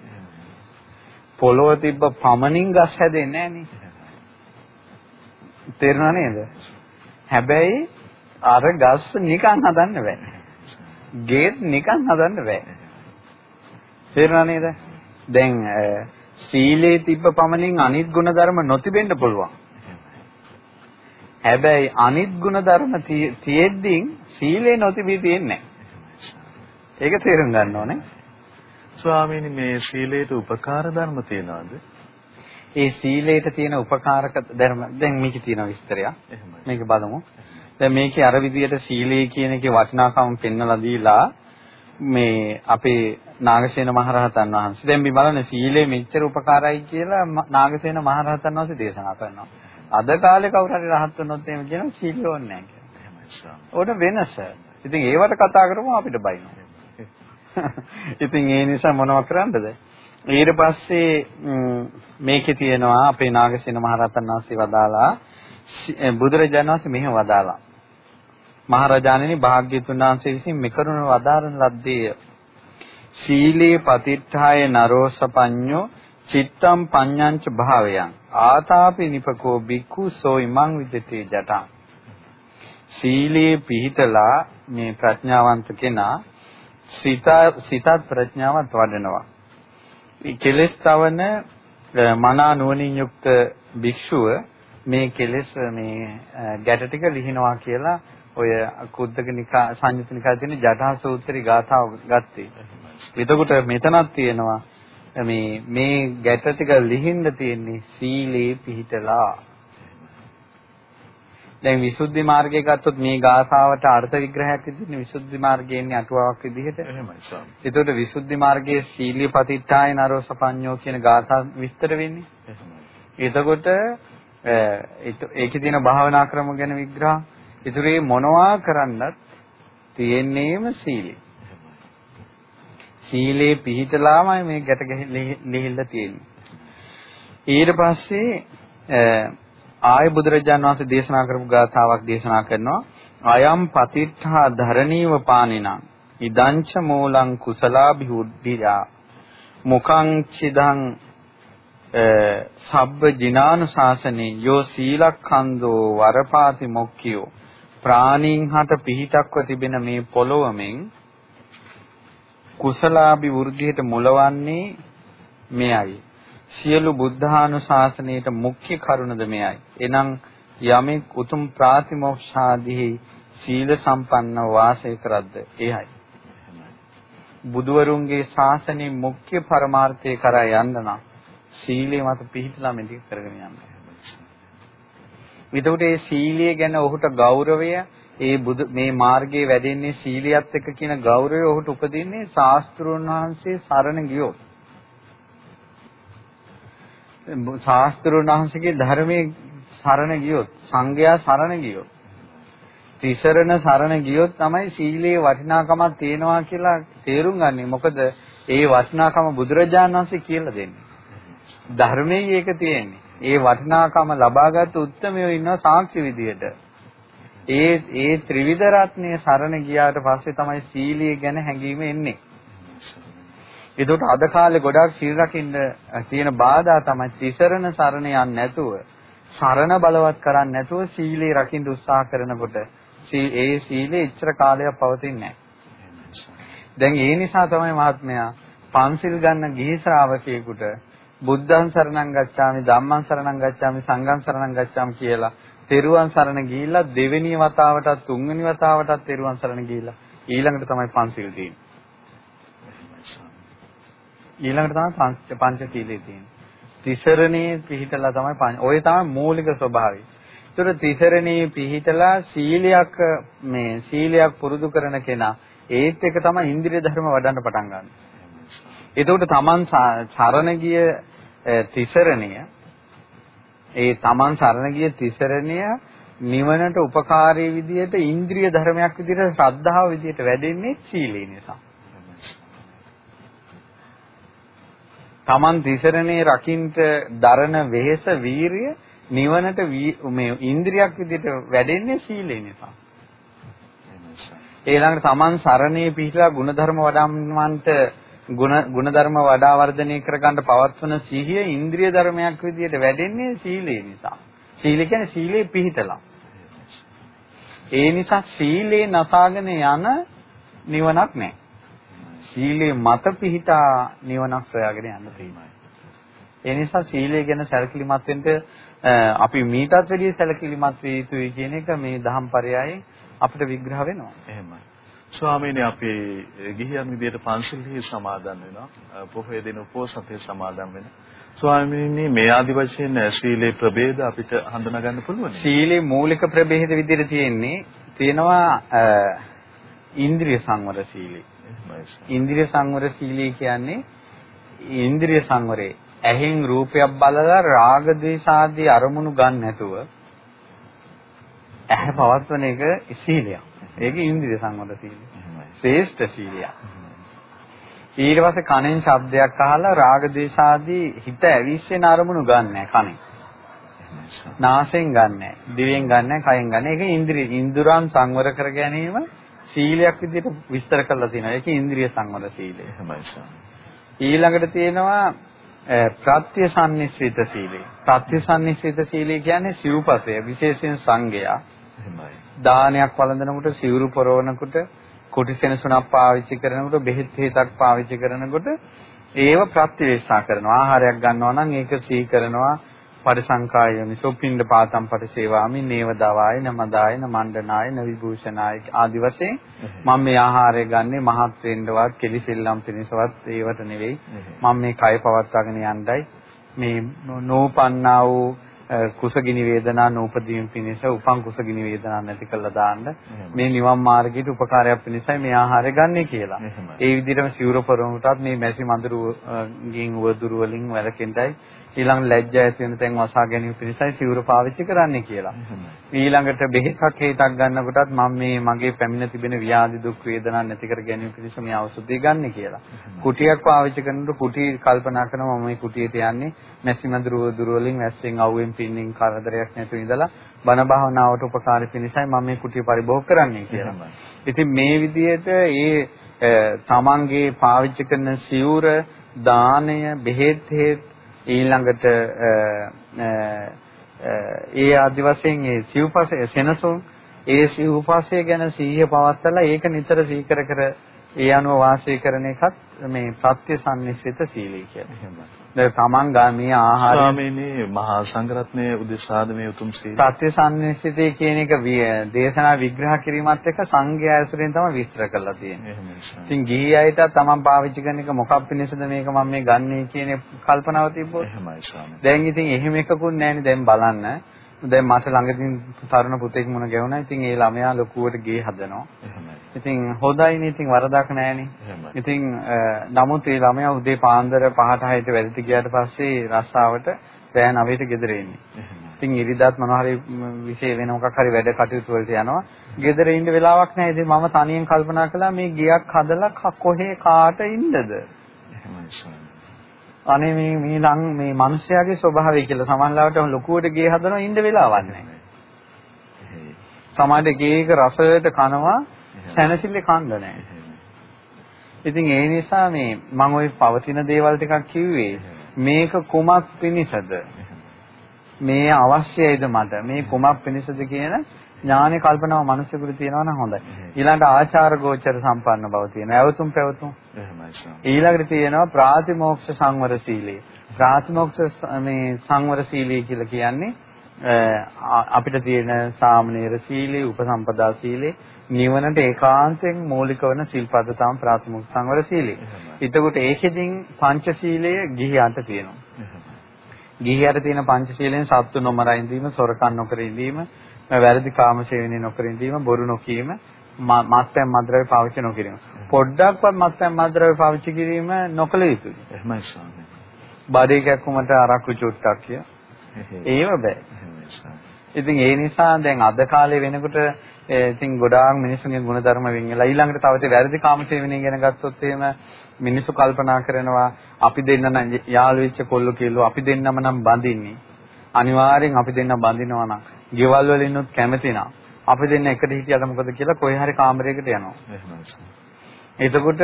පොළොව තිබ්බ පමණින් ගස් හැදෙන්නේ නැහනේ. තේරුණා නේද? හැබැයි අර ගස් නිකන් හදන්න බෑ. ගේට් නිකන් හදන්න බෑ. තේරුණා නේද? දැන් සීලේ තිබ්බ පමණින් අනිත් ගුණධර්ම නොතිබෙන්න පුළුවන්. හැබැයි අනිත් ගුණධර්ම තියෙද්දි සීලේ නොතිබී තියෙන්නේ ඒක තේරුම් ගන්න ඕනේ. ස්වාමීනි මේ සීලයට උපකාර ධර්ම තියනවාද? ඒ සීලයට තියෙන උපකාරක ධර්ම දැන් මේකේ තියෙන විස්තරය. මේක බලමු. දැන් මේකේ අර විදියට සීලය කියන එකේ වටිනාකම පෙන්වලා දීලා මේ අපේ නාගසේන මහරහතන් වහන්සේ දැන් මේ බලන්න සීලය මෙච්චර උපකාරයි කියලා නාගසේන මහරහතන් වහන්සේ දේශනා කරනවා. අද කාලේ කවුරු හරි රහත් වුණොත් එහෙම කියනවා සීල ඕනේ නැහැ වෙනස. ඉතින් ඒවට කතා කරමු අපිට බයිනවා. ඉතින් ඒ නිසා මොනව කරන්නද? ඊට පස්සේ මේකේ තියෙනවා අපේ නාගසේන මහරහතන් වහන්සේ වදාලා බුදුරජාණන් වහන්සේ මෙහෙම වදාලා. මහරජාණෙනි භාග්‍යතුන් වහන්සේ විසින් මෙකරුණ වදාරන ලද්දේය. සීලේ පතිත්ථාය නරෝසපඤ්ඤෝ චිත්තම් පඤ්ඤංච භාවයන් ආතාපි නිපකෝ බික්ඛු සෝ ඉමං විදතේ ජටං සීලේ පිහිටලා මේ ප්‍රඥාවන්ත කෙනා සිත සිතත් ප්‍රඥාවත් වඩනවා. මේ කෙලස් තවන මනා නුවණින් යුක්ත භික්ෂුව මේ කෙලස් මේ ගැට ටික ලිහිනවා කියලා ඔය කුද්දක නිකා සංයුත් නිකා තියෙන ජටා සූත්‍රي ගාථාව ගත්තේ. එතකොට මෙතනක් තියෙනවා මේ මේ ගැට ටික ලිහින්න තියෙන්නේ සීලේ පිහිටලා. දැන් විසුද්ධි මාර්ගය ගත්තොත් මේ ගාථාවට අර්ථ විග්‍රහයක් විදිහට විසුද්ධි මාර්ගයේ ඉන්නේ අටුවාවක් විදිහට. එහෙමයි සම්. ඒතකොට විසුද්ධි මාර්ගයේ සීලිය පතිත්තාය නරෝසපඤ්ඤෝ කියන ගාථා විස්තර වෙන්නේ. එහෙමයි. එතකොට ඒකේ තියෙන භාවනා ක්‍රම ගැන විග්‍රහ. ඒතරේ මොනවා කරන්නත් තියෙන්නේම සීලය. සීලේ පිහිටලාමයි මේ ගැට ලිහිල්ල තියෙන්නේ. ඊට පස්සේ ආය බුදුරජාණන් වහන්සේ දේශනා කරපු ගාථාවක් දේශනා කරනවා. අයම් පතිත්තා ධරණීව පානිනං. ඉදංච මූලං කුසලාභිවුද්ධියා. මුඛං චිදං සබ්බ ජිනානු ශාසනේ යෝ සීලක්ඛන්தோ වරපාති මොක්ඛියෝ. ප්‍රාණීන් හට පිහිටක්ව තිබෙන මේ පොළොවමෙන් කුසලාභි වෘද්ධියට මුලවන්නේ මෙයයි. සියලු බුද්ධානුශාසනයට මුඛ්‍ය කරුණද මෙයයි එනම් යමෙක් උතුම් ප්‍රාතිමෝක්ෂාදී සීල සම්පන්න වාසය කරද්ද එයයි බුදුවරුන්ගේ ශාසනයේ මුඛ්‍ය පරමාර්ථය කරා යන්න නම් සීලය මත පිහිටලා මේ ටික කරගෙන යන්න. එතකොට මේ සීලය ගැන ඔහුට ගෞරවය ඒ බුදු මේ මාර්ගයේ වැඩෙන්නේ සීලියත් එක්ක කියන ගෞරවය ඔහුට උපදින්නේ ශාස්ත්‍රුන් වහන්සේ සරණ ගියොත්. ශාස්ත්‍රුන් වහන්සේගේ ධර්මයේ සරණ ගියොත් සංඝයා සරණ ගියොත් තිසරණ සරණ ගියොත් තමයි සීලේ වටිනාකමක් තියෙනවා කියලා තේරුම් ගන්නෙ. මොකද ඒ වටිනාකම බුදුරජාණන් වහන්සේ කියලා දෙන්නේ. ධර්මයේ ඒක තියෙන්නේ. ඒ වටිනාකම ලබාගත් උත්මයෝ ඉන්නවා සාක්ෂි විදියට. ඒ ඒ ත්‍රිවිධ රත්නයේ සරණ ගියාට පස්සේ තමයි සීලිය ගැන හැඟීම එන්නේ. ඒකට අද කාලේ ගොඩාක් සීල් රකින්න තියෙන බාධා තමයි තිසරණ සරණ යන්නේ නැතුව සරණ බලවත් කරන්නේ නැතුව සීලේ රකින්න උත්සාහ කරනකොට ඒ සීලේ ඉච්ඡර කාලයක් පවතින්නේ දැන් ඒ නිසා තමයි මහත්මයා පන්සිල් ගන්න ගිහි ශ්‍රාවකයෙකුට බුද්ධං සරණං ගච්ඡාමි ධම්මං සරණං ගච්ඡාමි සංඝං සරණං ගච්ඡාමි කියලා තෙරුවන් සරණ ගිහිල්ලා දෙවෙනි වතාවටත් තුන්වෙනි වතාවටත් තෙරුවන් සරණ ගිහිල්ලා ඊළඟට තමයි පන්සිල් තියෙන්නේ. ඊළඟට තමයි පංච පංච සීලය තියෙන්නේ. තිසරණේ පිහිටලා තමයි ඔය තමයි මූලික ස්වභාවය. ඒතර තිසරණේ පිහිටලා සීලයක් මේ සීලයක් පුරුදු කරන කෙනා ඒත් එක තමයි ඉන්ද්‍රිය ධර්ම වඩන්න පටන් ගන්න. එතකොට තමන් සරණ ගිය තිසරණය ඒ තමන් සරණ ගිය තිසරණය නිවනට උපකාරී විදියට ඉන්ද්‍රිය ධර්මයක් විදියට ශ්‍රද්ධාව විදියට වැඩෙන්නේ සීලය නිසා. Taman තිසරණේ රකින්ට දරන වෙහෙස වීරිය නිවනට මේ ඉන්ද්‍රියක් විදිහට වැඩෙන්නේ සීලේ නිසා. ඊළඟට Taman සරණේ පිහිලා ಗುಣධර්ම වඩම්මන්ට ගුණ ගුණධර්ම වඩා වර්ධනය කර ගන්න පවත්වන සිහිය ඉන්ද්‍රිය ධර්මයක් විදිහට වැඩෙන්නේ සීලේ නිසා. සීල කියන්නේ සීලේ පිහිටලා. ඒ නිසා සීලේ නසාගෙන යන නිවනක් නැහැ. සීලේ මත පිහිටා නිවනක් සොයාගෙන යන්න තියෙනවා. ඒ නිසා සීලය ගැන සැලකිලිමත් වෙන්න අපි මීටත් වැඩිය සැලකිලිමත් විය යුතුයි කියන එක මේ දහම් පරයයන් අපිට විග්‍රහ වෙනවා. එහෙමයි. ස්වාමීනි අපි ගිහියන් විදියට පන්සිල්හි සමාදන් වෙනවා. පොහොය දින උපෝසතේ සමාදන් වෙනවා. ස්වාමීනි මේ ආදි වශයෙන් සීලේ ප්‍රභේද අපිට හඳුනා ගන්න පුළුවන්. සීලේ මූලික ප්‍රභේද විදියට තියෙන්නේ තියෙනවා ඉන්ද්‍රිය සංවර සීලේ. ඉන්ද්‍රිය සංවර සීලය කියන්නේ ඉන්ද්‍රිය සංවරේ. ඇහෙන් රූපයක් බලලා රාග ද්වේෂාදී අරමුණු ගන්න නැතුව ඇහැ පවත්වන එක සීලයක්. ඒක ඉන්ද්‍රිය සංවර සීලය. ශ්‍රේෂ්ඨ සීලයක්. ඊට පස්සේ කනෙන් ශබ්දයක් අහලා රාග ද්වේෂාදී හිත ඇවිස්සෙන අරමුණු ගන්න නැහැ කනෙන්. නාසයෙන් ගන්න නැහැ. දිවෙන් ගන්න නැහැ. කයෙන් ගන්න නැහැ. ඒක ඉන්ද්‍රිය ඉන්ද්‍රයන් සංවර කර ගැනීම සීලයක් විදිහට විස්තර කරලා තියෙනවා. ඒක ඉන්ද්‍රිය සංවර සීලය. එහෙමයි. ඊළඟට තියෙනවා ප්‍රත්‍යසන්නිස්සිත සීලය. ප්‍රත්‍යසන්නිස්සිත සීලය කියන්නේ සිව්පසය විශේෂයෙන් සංගයා. එහෙමයි. දානයක් වළඳනකොට සිවුරු පොරවනකොට කුටි සෙනසුනක් පාවිච්චි කරනකොට බෙහෙත් හේතක් පාවිච්චි කරනකොට ඒව ප්‍රත්‍යවේක්ෂා කරනවා. ආහාරයක් ගන්නවා නම් ඒක සී කරනවා. පරිසංකායනිසෝ පින්ඩ පාතම් පරිසේවාමි නේවදවාය නමදාය නමණ්ඩනාය නවිභූෂණාය ආදි වශයෙන් මම මේ ආහාරය ගන්නේ මහත් වෙන්නවත් කෙලිසෙල්ලම් පිණිසවත් ඒවට නෙවෙයි. මම මේ කය පවත්වාගෙන යන්නයි මේ නෝපන්නා වූ කුසගිනි වේදනා නූපදීම් පිණිස උපං කුසගිනි වේදනා නැති කළා දාන්න. මේ නිවන් මාර්ගයට උපකාරයක් පිණිසයි මේ ආහාරය ගන්නෙ කියලා. ඒ විදිහටම සිවුර පරමුටත් මේ මැසි මඳුරු ගින් උවදුරු වලින් වැළකෙන්නයි ඊළඟ ලැජ්ජා ඇති වෙන තැන් වසා ගැනීම පිණිසයි සිවුර පාවිච්චි කරන්නේ කියලා. ඊළඟට බෙහෙතක් හේතක් ගන්නකොටත් මම මේ මගේ පැමිණ තිබෙන ව්‍යාධි දුක් වේදනා නැති කර ගැනීම පිණිස මේ ඖෂධය ගන්න කියලා. කුටියක් පාවිච්චි කරනකොට කුටි කල්පනා කරනවා මම මේ කුටියට යන්නේ මැසිමඳුර දුර වලින් වැස්සෙන් අවුවෙන් පින්නින් කරදරයක් නැතුව ඉඳලා බණ භාවනාවට උපකාරී පිණිසයි මම මේ කුටිය පරිභෝග කරන්නේ කියලා. ඉතින් මේ විදිහට ඒ තමන්ගේ පාවිච්චි කරන සිවුර දාණය බෙහෙත් ඊළඟට ඒ ආදි වශයෙන් ඒ සිව්පසේ සෙනසුන් ඒ සිව්පසේ ගැන සිහිය පවත්තලා ඒක නිතර සීකර කර ඒ අනුව වාසය කරන එකත් මේ ප්‍රත්‍ය සම්නිස්සිත සීලී කියන්නේ. තමන් ගාමී ආහාර ස්වාමීනි මහා සංඝරත්නයේ උදෙසාද මේ උතුම් සීල ප්‍රත්‍ය සම්නිස්සිතේ කියන එක දේශනා විග්‍රහ කිරීමත් එක්ක සංඝයා ඇසුරෙන් තමයි විස්තර කරලා තියෙන්නේ. ඉතින් ගිහි අයට තමන් පාවිච්චි කරන එක මොකක් පිණිසද මේක මම මේ ගන්නේ කියන කල්පනාව තිබ්බොත් එහෙමයි ස්වාමීනි. දැන් ඉතින් එහෙම එකකුත් නැහැනේ දැන් බලන්න. දැන් මට ළඟදී තරුණ පුතෙක් මුණ ගැහුණා. ඉතින් ඒ ළමයා ලොකුවට ගේ හදනවා. ඉතින් හොඳයිනේ ඉතින් වරදක් නැහැනේ. ඉතින් නමුත් ඒ ළමයා උදේ පාන්දර 5ට 6ට වැඩිට ගියාට පස්සේ රස්සාවට රෑ 9ට ගෙදර එන්නේ. ඉතින් ඉරිදාත් මොනවා හරි විශේෂ වෙන මොකක් හරි වැඩ කටයුතු වලට යනවා. ගෙදර ඉන්න වෙලාවක් නැහැ. ඉතින් මම තනියෙන් කල්පනා කළා මේ ගියක් හදලා කොහේ කාට ඉන්නද? එහෙමයි අනේ මේ මේ ලං මේ මිනිස්යාගේ ස්වභාවය කියලා සමහරවිට ලොකුවට ගේ හදනවා ඉන්න වෙලාවක් නැහැ. සමහරට ගේක රසයට කනවා සැනසille කන්න නැහැ. ඉතින් ඒ නිසා මේ මම ওই පවතින දේවල් ටිකක් කිව්වේ මේක කුමක් පිණිසද? මේ අවශ්‍යයිද මට? මේ කුමක් පිණිසද කියන ඥානෙ කල්පනාව මිනිස්සුන්ට තියෙනවා නම් හොඳයි. ඊළඟට ආචාර ගෝචර සම්පන්න බව තියෙනවා. ඇවතුම් පැවතුම්. එහෙමයි. ඊළඟට තියෙනවා ප්‍රාතිමෝක්ෂ සංවර සීලය. ප්‍රාතිමෝක්ෂ මේ සංවර සීලය කියලා කියන්නේ අපිට තියෙන සාමනීර සීලේ, උපසම්පදා සීලේ, නිවනට ඒකාන්තයෙන් මූලික වන සිල්පද තමයි ප්‍රාතිමෝක්ෂ සංවර සීලය. එතකොට ඒකෙදින් පංචශීලය ගිහියන්ට තියෙනවා. ගිහියට තියෙන පංචශීලයෙන් සත්තු නොමර ඉඳීම, සොරකම් නොකර ඉඳීම, වැරදි කාමසේවනය නොකර ඉඳීම, බොරු නොකීම, මත්පැන් මද්ද්‍රව්‍ය පාවිච්චි නොකිරීම. පොඩ්ඩක්වත් මත්පැන් මද්ද්‍රව්‍ය පාවිච්චි කිරීම නොකළ යුතුයි. එහෙමයි ස්වාමී. බඩේ කැක්කුමට අරක්කු චුට්ටක් කිය. ඒව බෑ. ඉතින් ඒ නිසා දැන් අද කාලේ වෙනකොට ඉතින් ගොඩාක් මිනිස්සුන්ගේ ಗುಣධර්ම වෙන් වෙලා ඊළඟට තව තේ වැරදි කාමසේවනය ගැන ගත්තොත් එහෙම මිනිස්සු කල්පනා කරනවා අපි දෙන්න නම් යාළු වෙච්ච කොල්ල කියලා අපි දෙන්නම නම් බඳින්නේ අනිවාර්යෙන් අපි දෙන්න බඳිනවා නම් ගෙවල් වල ඉන්නොත් කැමති නම් අපි දෙන්න එකට හිටියට මොකද කියලා කොහේ හරි කාමරයකට යනවා. එතකොට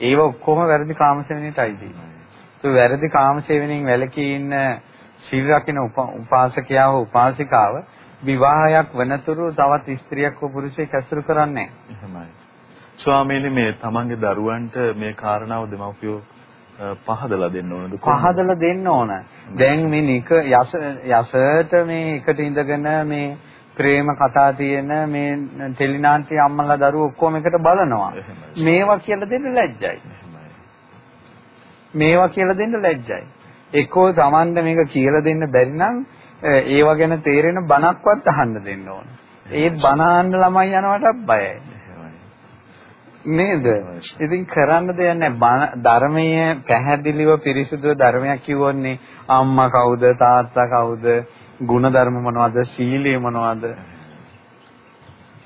ඒව ඔක්කොම වැරදි කාමසේවණේටයි තියෙන්නේ. ඒ වැරදි කාමසේවණෙන් වැළකී ඉන්න සිල් රකින්න උපාසකයා හෝ උපාසිකාව විවාහයක් වෙනතුරු තවත් ස්ත්‍රියක් හෝ පුරුෂයෙක් ඇසුරු කරන්නේ නැහැ. ස්වාමීනි මේ තමන්ගේ දරුවන්ට මේ කාරණාව දෙමව්පියෝ පහදලා දෙන්න ඕනද පහදලා දෙන්න ඕන. දැන් මේ නික යස යසට මේ එකට ඉඳගෙන මේ ප්‍රේම කතා තියෙන මේ ටෙලිනාට්‍ය අම්මලා දරුවෝ ඔක්කොම එකට බලනවා. මේවා කියලා දෙන්න ලැජ්ජයි. මේවා කියලා දෙන්න ලැජ්ජයි. එක්කෝ Tamanda මේක කියලා දෙන්න බැරි නම් ඒවා ගැන තේරෙන බණක්වත් අහන්න දෙන්න ඕන. ඒත් බණ ළමයි යනවට බයයි. නේද? ඉතින් කරන්න දෙයක් නැහැ. ධර්මයේ පැහැදිලිව පිරිසුදුව ධර්මයක් කිව්වොත්නේ අම්මා කවුද තාත්තා කවුද ಗುಣධර්ම මොනවද සීලය මොනවද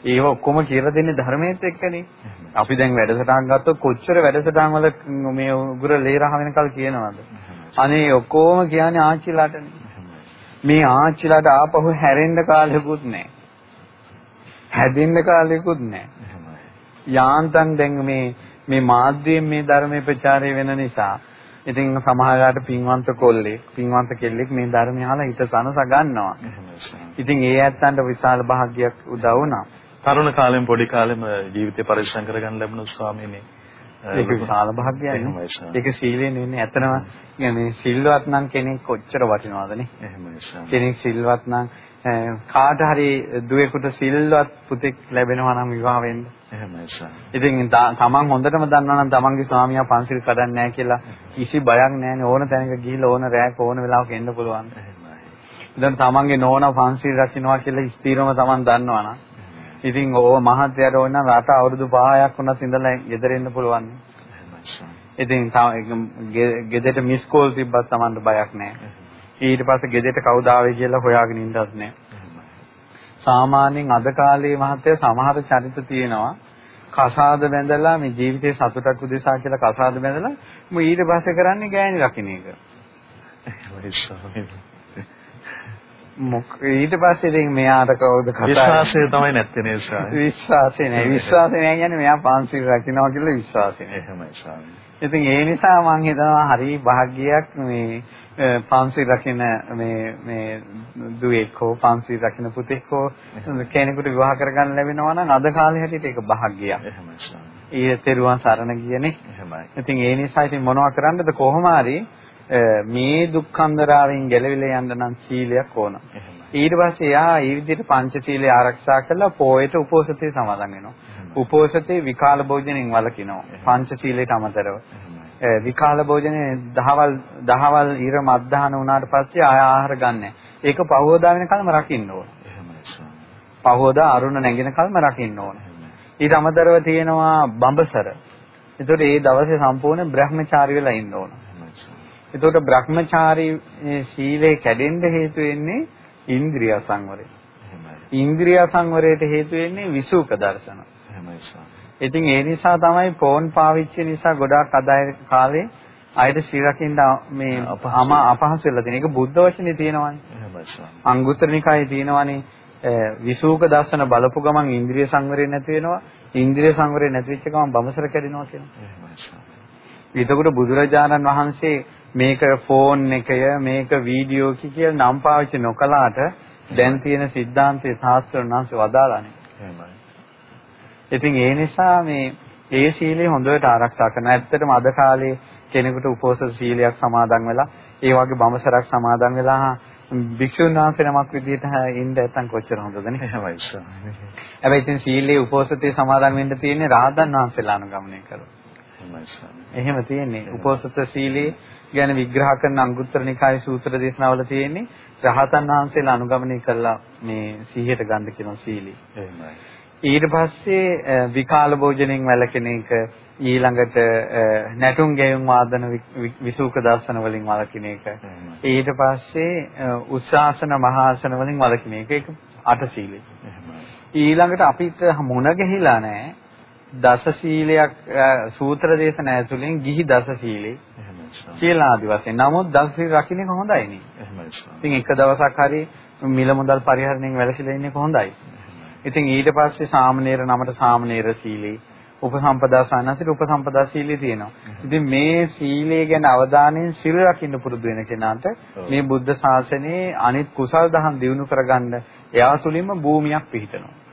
ඒව ඔක්කොම කියලා දෙන්නේ ධර්මයේත් එක්කනේ. අපි දැන් වැඩසටහන් ගත්තොත් කොච්චර වැඩසටහන් වල මේ උගුර ලේරහ වෙනකල් කියනවද? අනේ ඔක්කොම කියන්නේ ආච්චිලාටනේ. මේ ආච්චිලාට ආපහු හැරෙන්න කාලෙකුත් නැහැ. හැදෙන්න කාලෙකුත් නැහැ. යාන්තම් දැන් මේ මේ මාධ්‍යයෙන් මේ ධර්මයේ ප්‍රචාරය වෙන නිසා ඉතින් සමහරලාට පින්වන්ත කොල්ලෙක් පින්වන්ත කෙල්ලෙක් මේ ධර්මය අහලා හිත සනස ගන්නවා. ඉතින් ඒ ඇත්තන්ට විශාල භාග්යක් උදව් වුණා. තරුණ කාලෙම පොඩි කාලෙම ජීවිතේ පරිශ්‍රම් කරගන්න ලැබුණු ස්වාමීනි ඒක විශාල භාග්යයි. ඒක සීලයෙන් වෙන්නේ ඇත්තනම මේ සිල්වත් නම් කෙනෙක් කොච්චර වටිනවදනේ. එහෙමයි. කෙනෙක් සිල්වත් නම් කාට හරි දුවෙකුට සිල්වත් පුතෙක් ලැබෙනවා නම් විවාහ වෙන්න. එහෙමයි සර්. ඉතින් තමන් හොඳටම දන්නවා නම් තමන්ගේ ස්වාමියා පන්සිල් කඩන්නේ නැහැ කියලා කිසි බයක් නැහැනේ ඕන තැනක ගිහිල්ලා ඕන රැයක ඕන වෙලාවක එන්න පුළුවන්. එහෙමයි. දැන් තමන්ගේ නෝනා පන්සිල් රකින්නවා කියලා ස්ථිරව තමන් දන්නවා නම් ඉතින් ඕව මහත්යට ඕන නම් රට අවුරුදු 5ක් වුණත් ඉඳලා ගෙදර එන්න පුළුවන්. ඉතින් ගෙදරට මිස් කෝල් තිබ්බත් Tamanට බයක් නැහැ. ඊට පස්සේ ගෙදරට කවුද ආවේ කියලා හොයාගෙන ඉන්නත් නෑ. සාමාන්‍යයෙන් අද කාලේ මහත්තයා සමහර චරිත තියෙනවා කසාද බැඳලා මේ ජීවිතේ සතුටක් උදෙසා කියලා කසාද බැඳලා මම ඊට පස්සේ කරන්නේ ගෑණි රකින්න එක. ඊට පස්සේ ඉතින් මෙයාට කවුද කතා විශ්වාසය තමයි නැත්තේ නේ ස්වාමී. විශ්වාසය නෑ. විශ්වාසය නෑ කියන්නේ මෙයා පන්සිල් රකින්නවා කියලා විශ්වාසය නෑ. එහෙමයි ස්වාමී. ඉතින් ඒ නිසා මම හිතනවා හරි භාග්‍යයක් මේ පන්සිල් රකින්න මේ මේ දුවෙක් හෝ පන්සිල් රකින්න පුතෙක් හෝ කෙනෙකුට විවාහ කරගන්න ලැබෙනවා නම් අද කාලේ හැටියට ඒක භාග්‍යයක්. එහෙමයි ස්වාමී. ඊයේ තෙරුවන් සරණ ගියනේ. එහෙමයි. ඉතින් ඒ නිසා ඉතින් මොනවා කරන්නද කොහොම හරි මේ දුක්ඛන්දරාවෙන් ගැලවිලා යන්න නම් සීලයක් ඕන. ඊට පස්සේ එයා මේ විදිහට පංචශීලය ආරක්ෂා කරලා පොයට උපෝසතේ සමාදන් වෙනවා. උපෝසතේ විකාල භෝජනෙන් වළකිනවා. පංචශීලයට අමතරව. විකාල භෝජනේ දහවල් දහවල් ඉර මත්දාන වුණාට පස්සේ ආය ආහාර ගන්න. ඒක පහවදා වෙනකල්ම රකින්න ඕන. පහවදා අරුණ නැගින කල්ම රකින්න ඕන. ඊට අමතරව තියෙනවා බඹසර. ඒතකොට ඒ දවසේ සම්පූර්ණ බ්‍රහ්මචාරී වෙලා ඉන්න ඕන. එතකොට බ්‍රහ්මචාරී සීලේ කැඩෙන්න හේතු වෙන්නේ ඉන්ද්‍රිය සංවරය. ඉන්ද්‍රිය සංවරයට හේතු වෙන්නේ විසුක දර්ශන. ඉතින් ඒ නිසා තමයි ෆෝන් පාවිච්චි නිසා ගොඩාක් අද කාලේ අයිද ශ්‍රී රකින්න මේ අම අපහසු වෙලා තියෙන. ඒක බුද්ධ වචනේ තියෙනවානේ. අංගුත්තර නිකායේ තියෙනවානේ විසුක දර්ශන බලපු ගමන් ඉන්ද්‍රිය සංවරය නැති වෙනවා. ඉන්ද්‍රිය සංවරය නැති වෙච්ච ගමන් බමසර කැඩෙනවා කියනවා. එතකොට බුදුරජාණන් වහන්සේ මේක ෆෝන් එකය මේක වීඩියෝ කියලා නම් පාවිච්චි නොකලාට දැන් තියෙන සිද්ධාන්තයේ සාස්ත්‍රණ වහන්සේ වදාලානේ. එහෙමයි. ඉතින් ඒ නිසා මේ ඒ සීලය හොඳට ආරක්ෂා කරන. ඇත්තටම අද කාලේ කෙනෙකුට උපෝසත සීලයක් සමාදන් වෙලා ඒ වගේ බඹසරක් සමාදන් වෙලා භික්ෂුන් වහන්සේ නමක් විදිහට ඉන්න නැත්නම් කොච්චර හොඳද නේ? එහෙමයි. හැබැයි ඉතින් සීලේ උපෝසතේ සමාදන් වෙන්න තියෙන්නේ රාහතන් වහන්සේලා අනුගමනය කරලා. එහෙම තියෙන්නේ. උපෝසත සීලේ ගැන විග්‍රහ කරන අංගුත්තර නිකායේ සූත්‍ර දේශනාවල තියෙන්නේ රහතන් වහන්සේලා අනුගමනය කළා මේ සිහියට ගන්න කියන සීලී. එහෙමයි. ඊට පස්සේ විකාල භෝජනෙන් වැළකෙන එක ඊළඟට නැටුම් ගෙයුම් වාදන විසූක දර්ශන වලින් වළකින එක. ඊට පස්සේ උස්සාසන මහාසන වලින් වළකින එක. ඒක අට සීලෙ. ඊළඟට අපිට මොන ගහිලා නැහැ. දස සීලයක් සූත්‍ර දේශන ඇතුළෙන් ගිහි දස සීලේ කියලා ආදි වශයෙන්. නමුත් දස සීල රකින්න හොඳයි නේ. එහෙමයි. ඉතින් එක දවසක් හරි මිල මුදල් පරිහරණයෙන් වැළකීලා ඉන්න එක හොඳයි. ඉතින් ඊට පස්සේ සාමනීර නමට සාමනීර සීලේ උපසම්පදා සානසික උපසම්පදා සීලය තියෙනවා. ඉතින් මේ සීලය ගැන අවධානයෙන් සිල් රකින්න පුරුදු වෙන කෙනාට මේ බුද්ධ ශාසනයේ අනිත් කුසල් දහම් දිනු කරගන්න එයා තුලින්ම භූමියක් පිහිටනවා.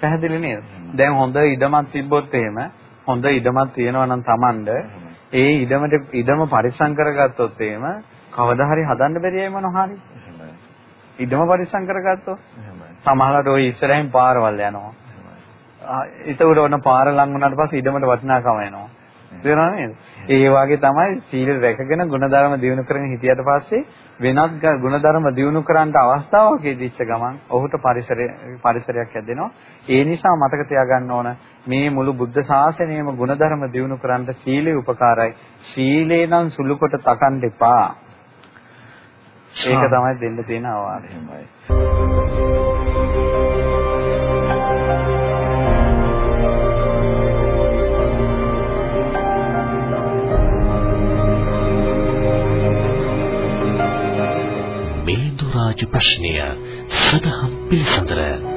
පැහැදිලි නේද? දැන් හොඳ ඉඩමක් තිබ්බොත් එහෙම හොඳ ඉඩමක් තියෙනවා නම් Tamand ඒ ඉඩමට ඉඩම පරිස්සම් කරගත්තොත් එහෙම කවදා හරි හදන්න බැරි අය මොනවා හරි. ඉඩම පරිස්සම් කරගත්තොත් සමහරවිට ওই ඉස්සරහින් පාරවල් යනවා. ඒතකොට ඔන්න පාර ලඟ වුණාට පස්සේ ඉඩමට වටිනාකම එනවා. තේරෙනව නේද? ඒ වගේ තමයි සීල රැකගෙන ගුණධර්ම දියුණු කරගෙන හිටියට පස්සේ වෙනත් ගුණධර්ම දියුණු කරන්න අවස්ථාවක් ඉදිච්ච ගමන් ඔහුට පරිසරය පරිසරයක් හැදෙනවා. ඒ නිසා මතක තියාගන්න ඕන මේ මුළු බුද්ධ ශාසනයම ගුණධර්ම දියුණු කරන්න සීලේ උපකාරයි. සීලේ නම් සුළු කොට තකන්න එපා. ඒක තමයි දෙන්න තියෙන අවවාදය. රාජ ප්‍රශ්නය සදහම් පිළිසඳර.